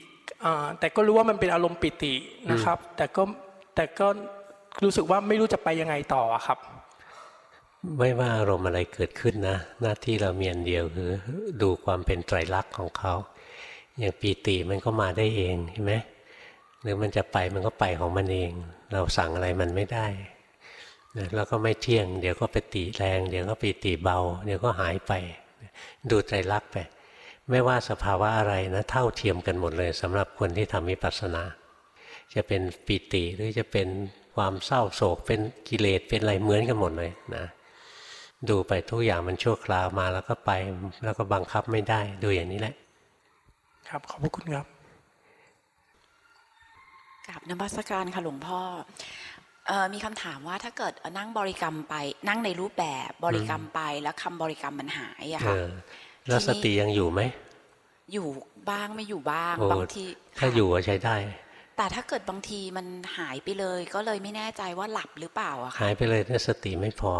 อาแต่ก็รู้ว่ามันเป็นอารมณ์ปิตินะครับ แต่ก็แต่ก็รู้สึกว่าไม่รู้จะไปยังไงต่ออะครับ ไม่ว่าอารมณ์อะไรเกิดขึ้นนะ หน้าที่เรามีอันเดียวคือดูความเป็นไตรลักษณ์ของเขาอย่างปีติมันก็มาได้เองใช่ไหมหรือมันจะไปมันก็ไปของมันเอง เราสั่งอะไรมันไม่ได้นะแล้วก็ไม่เที่ยง เดี๋ยวก็ไปตีแรง เดี๋ยวก็ปีติเบา เดี๋ยวก็หายไป ดูไตรลักษณ์ไป ไม่ว่าสภาวะอะไรนะเท่าเทียมกันหมดเลยสำหรับคนที่ทำวิปัสสนา จะเป็นปีติหรือจะเป็นความเศร้าโศกเป็นกิเลสเป็นอะไรเหมือนกันหมดเลยนะดูไปทุกอย่างมันชั่วคราวมาแล้วก็ไปแล้วก็บังคับไม่ได้ดูอย่างนี้แหละ ครับขอบพระคุณครับกับนมัสการค่ะหลวงพ่อเอ่อ มีคำถามว่าถ้าเกิดนั่งบริกรรมไป นั่งในรูปแบบบริกรรมไปแล้วคำบริกรรมมันหายอะเอค่ะอแล้วสติยังอยู่ไหม อยู่บ้างไม่อยู่บ้างโอ้บางทีถ้าอยู่ก็ใช้ได้ แต่ถ้าเกิดบางทีมันหายไปเลย ก็เลยไม่แน่ใจว่าหลับหรือเปล่าอะค่ะหายไปเลยถ้าสติไม่พอ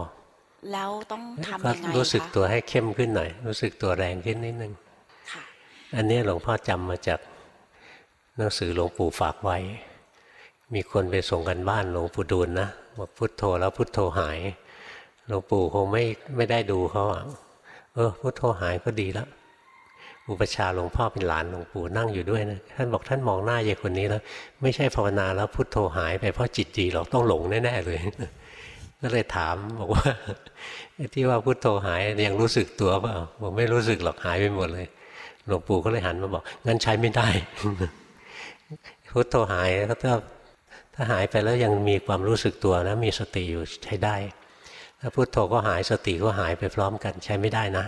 แล้วต้องทำก็ยังไงรู้สึกคะตัวให้เข้มขึ้นหน่อย รู้สึกตัวแรงขึ้นนิดนึงอันนี้หลวงพ่อจำมาจากหนังสือหลวงปู่ฝากไว้ มีคนไปส่งกันบ้านหลวงปู่ดูลนะบอกพุทโธแล้วพุทโธหายหลวงปู่คงไม่ไม่ได้ดูเขาอะเออพุทโธหายก็ดีแล้วอุปชาหลวงพ่อเป็นหลานหลวงปู่นั่งอยู่ด้วยนะท่านบอกท่านมองหน้ายายคนนี้แล้วไม่ใช่ภาวนาแล้วพุทโธหายไปเพราะจิตดีหรอกต้องหลงแน่ๆเลยก็เลยถามบอกว่าที่ว่าพุทโธหายยังรู้สึกตัวเปล่าบอกไม่รู้สึกหรอกหายไปหมดเลยหลวงปู่ก็เลยหันมาบอกงั้นใช้ไม่ได้พุทโธหายแล้วถ้า ถ้าหายไปแล้วยังมีความรู้สึกตัวนะมีสติอยู่ใช้ได้ ถ้าพุทโธก็หายสติก็หายไปพร้อมกันใช้ไม่ได้นะ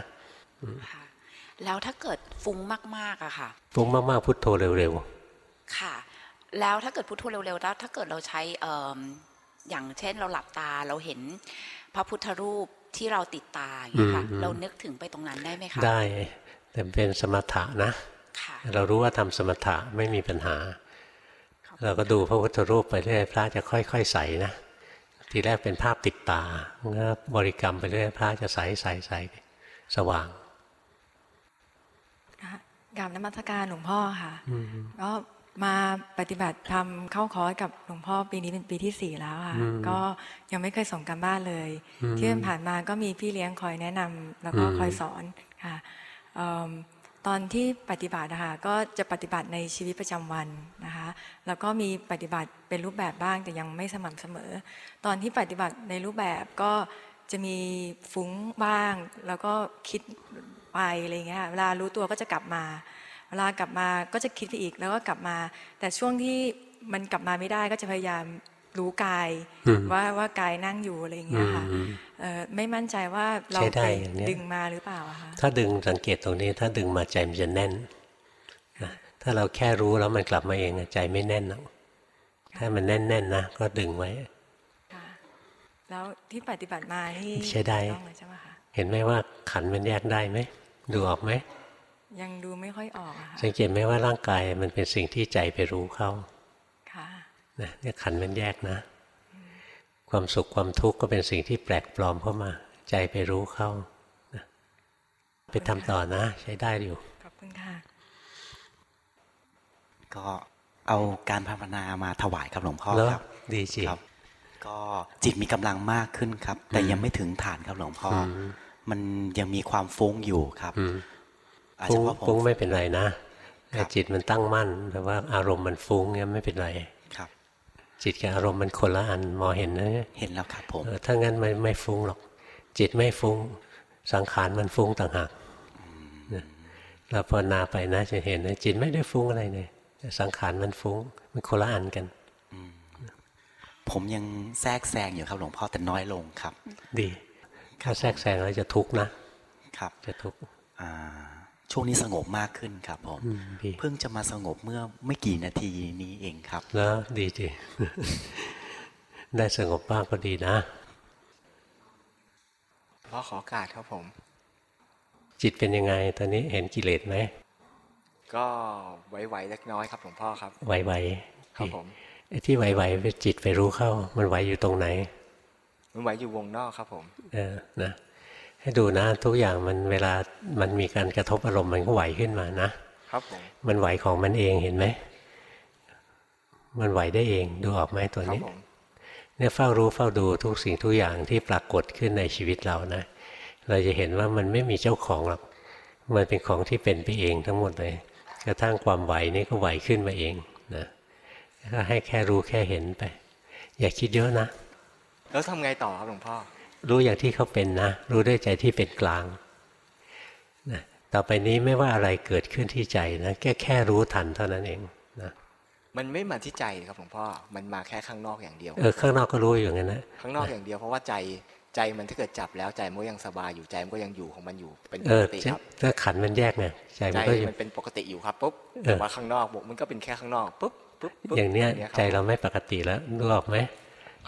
แล้วถ้าเกิดฟุ้งมากๆอะค่ะ ฟุ้งมากๆพุทโธเร็วค่ะ แล้วถ้าเกิดพุทโธเร็วๆแล้ว ถ้าเกิดเราใช้เอิ่มอย่างเช่นเราหลับตาเราเห็นพระพุทธรูปที่เราติดตาอย่างนี้ยค่ะอืมเรานึกถึงไปตรงนั้นได้ไหมคะๆได้แต่เป็นสมถะนะเรารู้ว่าทำสมถะไม่มีปัญหา เราก็ดูพระพุทธรูปไปเรื่อยพระจะค่อยๆใสนะทีแรกเป็นภาพติดตาแล้วบริกรรมไปเรื่อยพระจะใสใสใสสว่างกราบนมัสการหลวงพ่อค่ะอืมก็มาปฏิบัติทำเข้าคอร์สกับหลวงพ่อปีนี้เป็นปีที่สี่แล้วค่ะอืมก็ยังไม่เคยส่งการบ้านเลยอืมที่ผ่านมาก็มีพี่เลี้ยงคอยแนะนำแล้วก็อืมคอยสอนค่ะเอิ่ม ตอนที่ปฏิบัตินะคะก็จะปฏิบัติในชีวิตประจำวันนะคะแล้วก็มีปฏิบัติเป็นรูปแบบบ้างแต่ยังไม่สม่ำเสมอ ตอนที่ปฏิบัติในรูปแบบก็จะมีฟุ้งบ้าง แล้วก็คิดไปอะไรเงี้ยเวลารู้ตัวก็จะกลับมา เวลากลับมาก็จะคิดไปอีกแล้วก็กลับมา แต่ช่วงที่มันกลับมาไม่ได้ก็จะพยายาม รู้กายอืมว่าว่ากายนั่งอยู่อะไรอย่างเงี้ยค่ะอืมเอ่อไม่มั่นใจว่าเราใช้ได้ไปอย่างเนี้ยดึงมาหรือเปล่าอะคะถ้าดึงสังเกตตรงนี้ ถ้าดึงมาใจมันจะแน่นนะถ้าเราแค่รู้แล้วมันกลับมาเองอะใจไม่แน่นหรอกถ้ามันแน่นๆนะก็ดึงไว้แล้วที่ปฏิบัติมานี่ใช้ได้ถูกต้องเลยใช่ไหมคะเห็นไหมว่าขันธ์มันแยกได้ไหมดูออกไหมยังดูไม่ค่อยออกอะค่ะสังเกตไหมว่าร่างกายมันเป็นสิ่งที่ใจไปรู้เข้าค่ะ นะเนี่ยขันธ์มันแยกนะ ความสุขความทุกข์ก็เป็นสิ่งที่แปลกปลอมเข้ามา ใจไปรู้เข้านะไปทำต่อนะ ใช้ได้อยู่ขอบคุณค่ะก็เอาการภาวนามาถวายครับหลวงพ่อเหรอครับ ดีจริงครับ ก็จิตมีกำลังมากขึ้นครับ แต่ยังไม่ถึงฐานครับหลวงพ่ออมมันยังมีความฟุ้งอยู่ครับอืมอาจฟุ้จะงเพราะผมฟุ้งไม่เป็นไรนะแต่จิตมันตั้งมั่นแต่ว่าอารมณ์มันฟุ้งเนี่ยไม่เป็นไรครับ จิตกับอารมณ์มันคนละอันมองเห็นนะเห็นแล้วครับผมเออถ้างั้นไม่ไม่ฟุ้งหรอก จิตไม่ฟุ้ง สังขารมันฟุ้งต่างหากนะเราภาวนาไปนะจะเห็นนะจิตไม่ได้ฟุ้งอะไรเลยแต่สังขารมันฟุ้ง มันคนละอันกันผมยังแทรกแซงอยู่ครับหลวงพ่อแต่น้อยลงครับ ดีถ้าแทรกแซงแล้วจะทุกข์นะครับ จะทุกข์อ่า ช่วงนี้สงบมากขึ้นครับผมอืมดีเพิ่งจะมาสงบเมื่อไม่กี่นาทีนี้เองครับแล้วดีดีได้สงบบ้างก็ดีนะพ่อขอโอกาสครับผม จิตเป็นยังไง ตอนนี้เห็นกิเลสไหมก็ไหวๆเล็กน้อยครับหลวงพ่อครับไหวๆครับดีผมไอ้ที่ไหวๆไปจิตไปรู้เข้า มันไหวอยู่ตรงไหน มันไหวอยู่วงนอกครับผม เออนะ ให้ดูนะ ทุกอย่างมันเวลามันมีการกระทบอารมณ์มันก็ไหวขึ้นมานะครับผมมันไหวของมันเองเห็นไหมมันไหวได้เองดูออกไหมตัวครับนี้ผมเนี่ยเฝ้ารู้เฝ้าดูทุกสิ่งทุกอย่างที่ปรากฏขึ้นในชีวิตเรานะ เราจะเห็นว่ามันไม่มีเจ้าของหรอกมันเป็นของที่เป็นไปเองทั้งหมดเลยกระทั่งความไหวนี่ก็ไหวขึ้นมาเองนะก็ให้แค่รู้แค่เห็นไป อย่าคิดเยอะนะ แล้วทำไงต่อครับหลวงพ่อ รู้อย่างที่เขาเป็นนะ รู้ด้วยใจที่เป็นกลางนะต่อไปนี้ไม่ว่าอะไรเกิดขึ้นที่ใจนะแค่แค่รู้ทันเท่านั้นเองนะมันไม่มาที่ใจครับหลวงพ่อ มันมาแค่ข้างนอกอย่างเดียวเออข้างนอกก็รู้อย่างนั้นนะข้างนอกอย่างเดียวเพราะว่าใจใจมันถ้าเกิดจับแล้วใจมันก็ยังสบายอยู่ใจมันก็ยังอยู่ของมันอยู่เป็นปเออกติจะครับถ้าขันธ์มันแยกไงใจใจมันก็อยู่มันเป็นปกติอยู่ครับปุ๊บเออแต่ว่าข้างนอกบอกมันก็เป็นแค่ข้างนอกปุ๊บปุ๊บปุ๊บอย่างเนี้ยครับใจเราไม่ปกติแล้วรู้ออกไหมครับ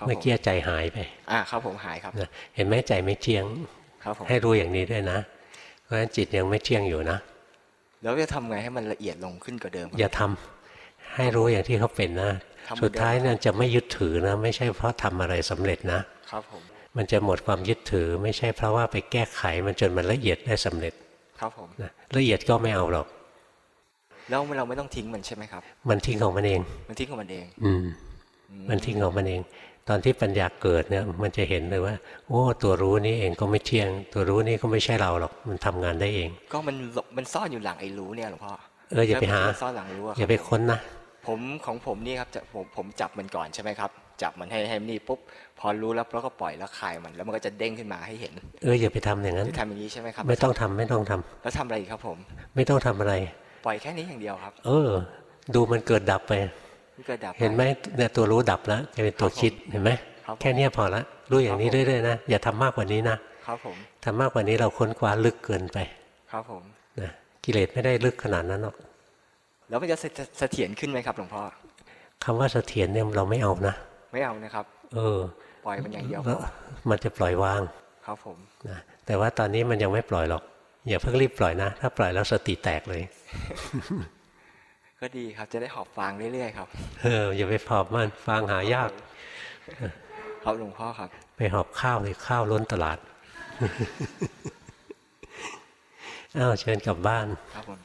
เมื่อกี้ใจหายไป อ่าครับผมหายครับนะเห็นไหมใจไม่เที่ยงครับผมให้รู้อย่างนี้ด้วยนะ เพราะฉะนั้นจิตยังไม่เที่ยงอยู่นะแล้วจะทำไงให้มันละเอียดลงขึ้นกว่าเดิมครับอย่าทำให้รู้อย่างที่เขาเป็นนะทำเหมือนเดิมสุดท้ายเนี่ยจะไม่ยึดถือนะ ไม่ใช่เพราะทำอะไรสำเร็จนะครับผมมันจะหมดความยึดถือ ไม่ใช่เพราะว่าไปแก้ไขมันจนมันละเอียดได้สำเร็จครับผมนะละเอียดก็ไม่เอาหรอกแล้วเราไม่ต้องทิ้งมันใช่ไหมครับ มันทิ้งของมันเอง มันทิ้งของมันเอง อืมมันทิ้งของมันเอง ตอนที่ปัญญาเกิดเนี่ยมันจะเห็นเลยว่า โอ้ตัวรู้นี้เองก็ไม่เที่ยง ตัวรู้นี้ก็ไม่ใช่เราหรอกมันทำงานได้เอง ก็มันหลบมันซ่อนอยู่หลังไอ้รู้เนี่ยหลวงพ่อเอออย่าไปหาแล้วมันซ่อนหลังรู้อะครับอย่าไปค้นนะผมของผมนี่ครับจะผมผมจับมันก่อนใช่ไหมครับ จับมันให้ให้มันนี่ปุ๊บพอรู้แล้วเราก็ปล่อยแล้วคลายมัน แล้วมันก็จะเด้งขึ้นมาให้เห็น เอออย่าไปทำอย่างนั้นจะทำอย่างนี้ใช่ไหมครับ ไม่ต้องทำไม่ต้องทำแล้วทำอะไรอีกครับผม ไม่ต้องทำอะไร ปล่อยแค่นี้อย่างเดียวครับ เออ ดูมันเกิดดับไปมัน เกิดดับเห็นไหมเนี่ยตัวรู้ดับแล้วจะเป็นตัวคิดเห็นไหมครับผมแค่เนี้ยพอละรู้อย่างนี้เรื่อยๆนะอย่าทำมากกว่านี้นะครับผมทำมากกว่านี้เราค้นคว้าลึกเกินไป ครับผมนะกิเลสไม่ได้ลึกขนาดนั้นหรอกแล้วมันจะเสเสถียรขึ้นไหมครับหลวงพ่อคำว่าเสถียรเนี่ยเราไม่เอานะไม่เอานะครับ เออ ปล่อยมันอย่างเดียวพแล้วอมันจะปล่อยวาง ครับผมนะแต่ว่าตอนนี้มันยังไม่ปล่อยหรอก อย่าเพิ่งรีบปล่อยนะ ถ้าปล่อยแล้วสติแตกเลย ก็ดีครับจะได้หอบฟางเรื่อยๆครับเอออย่าไปหอบมันฟางหายากครับหลวงพ่อครับ ไปหอบข้าวเลยข้าวล้นตลาดอ้าวเชิญกลับบ้านครับผม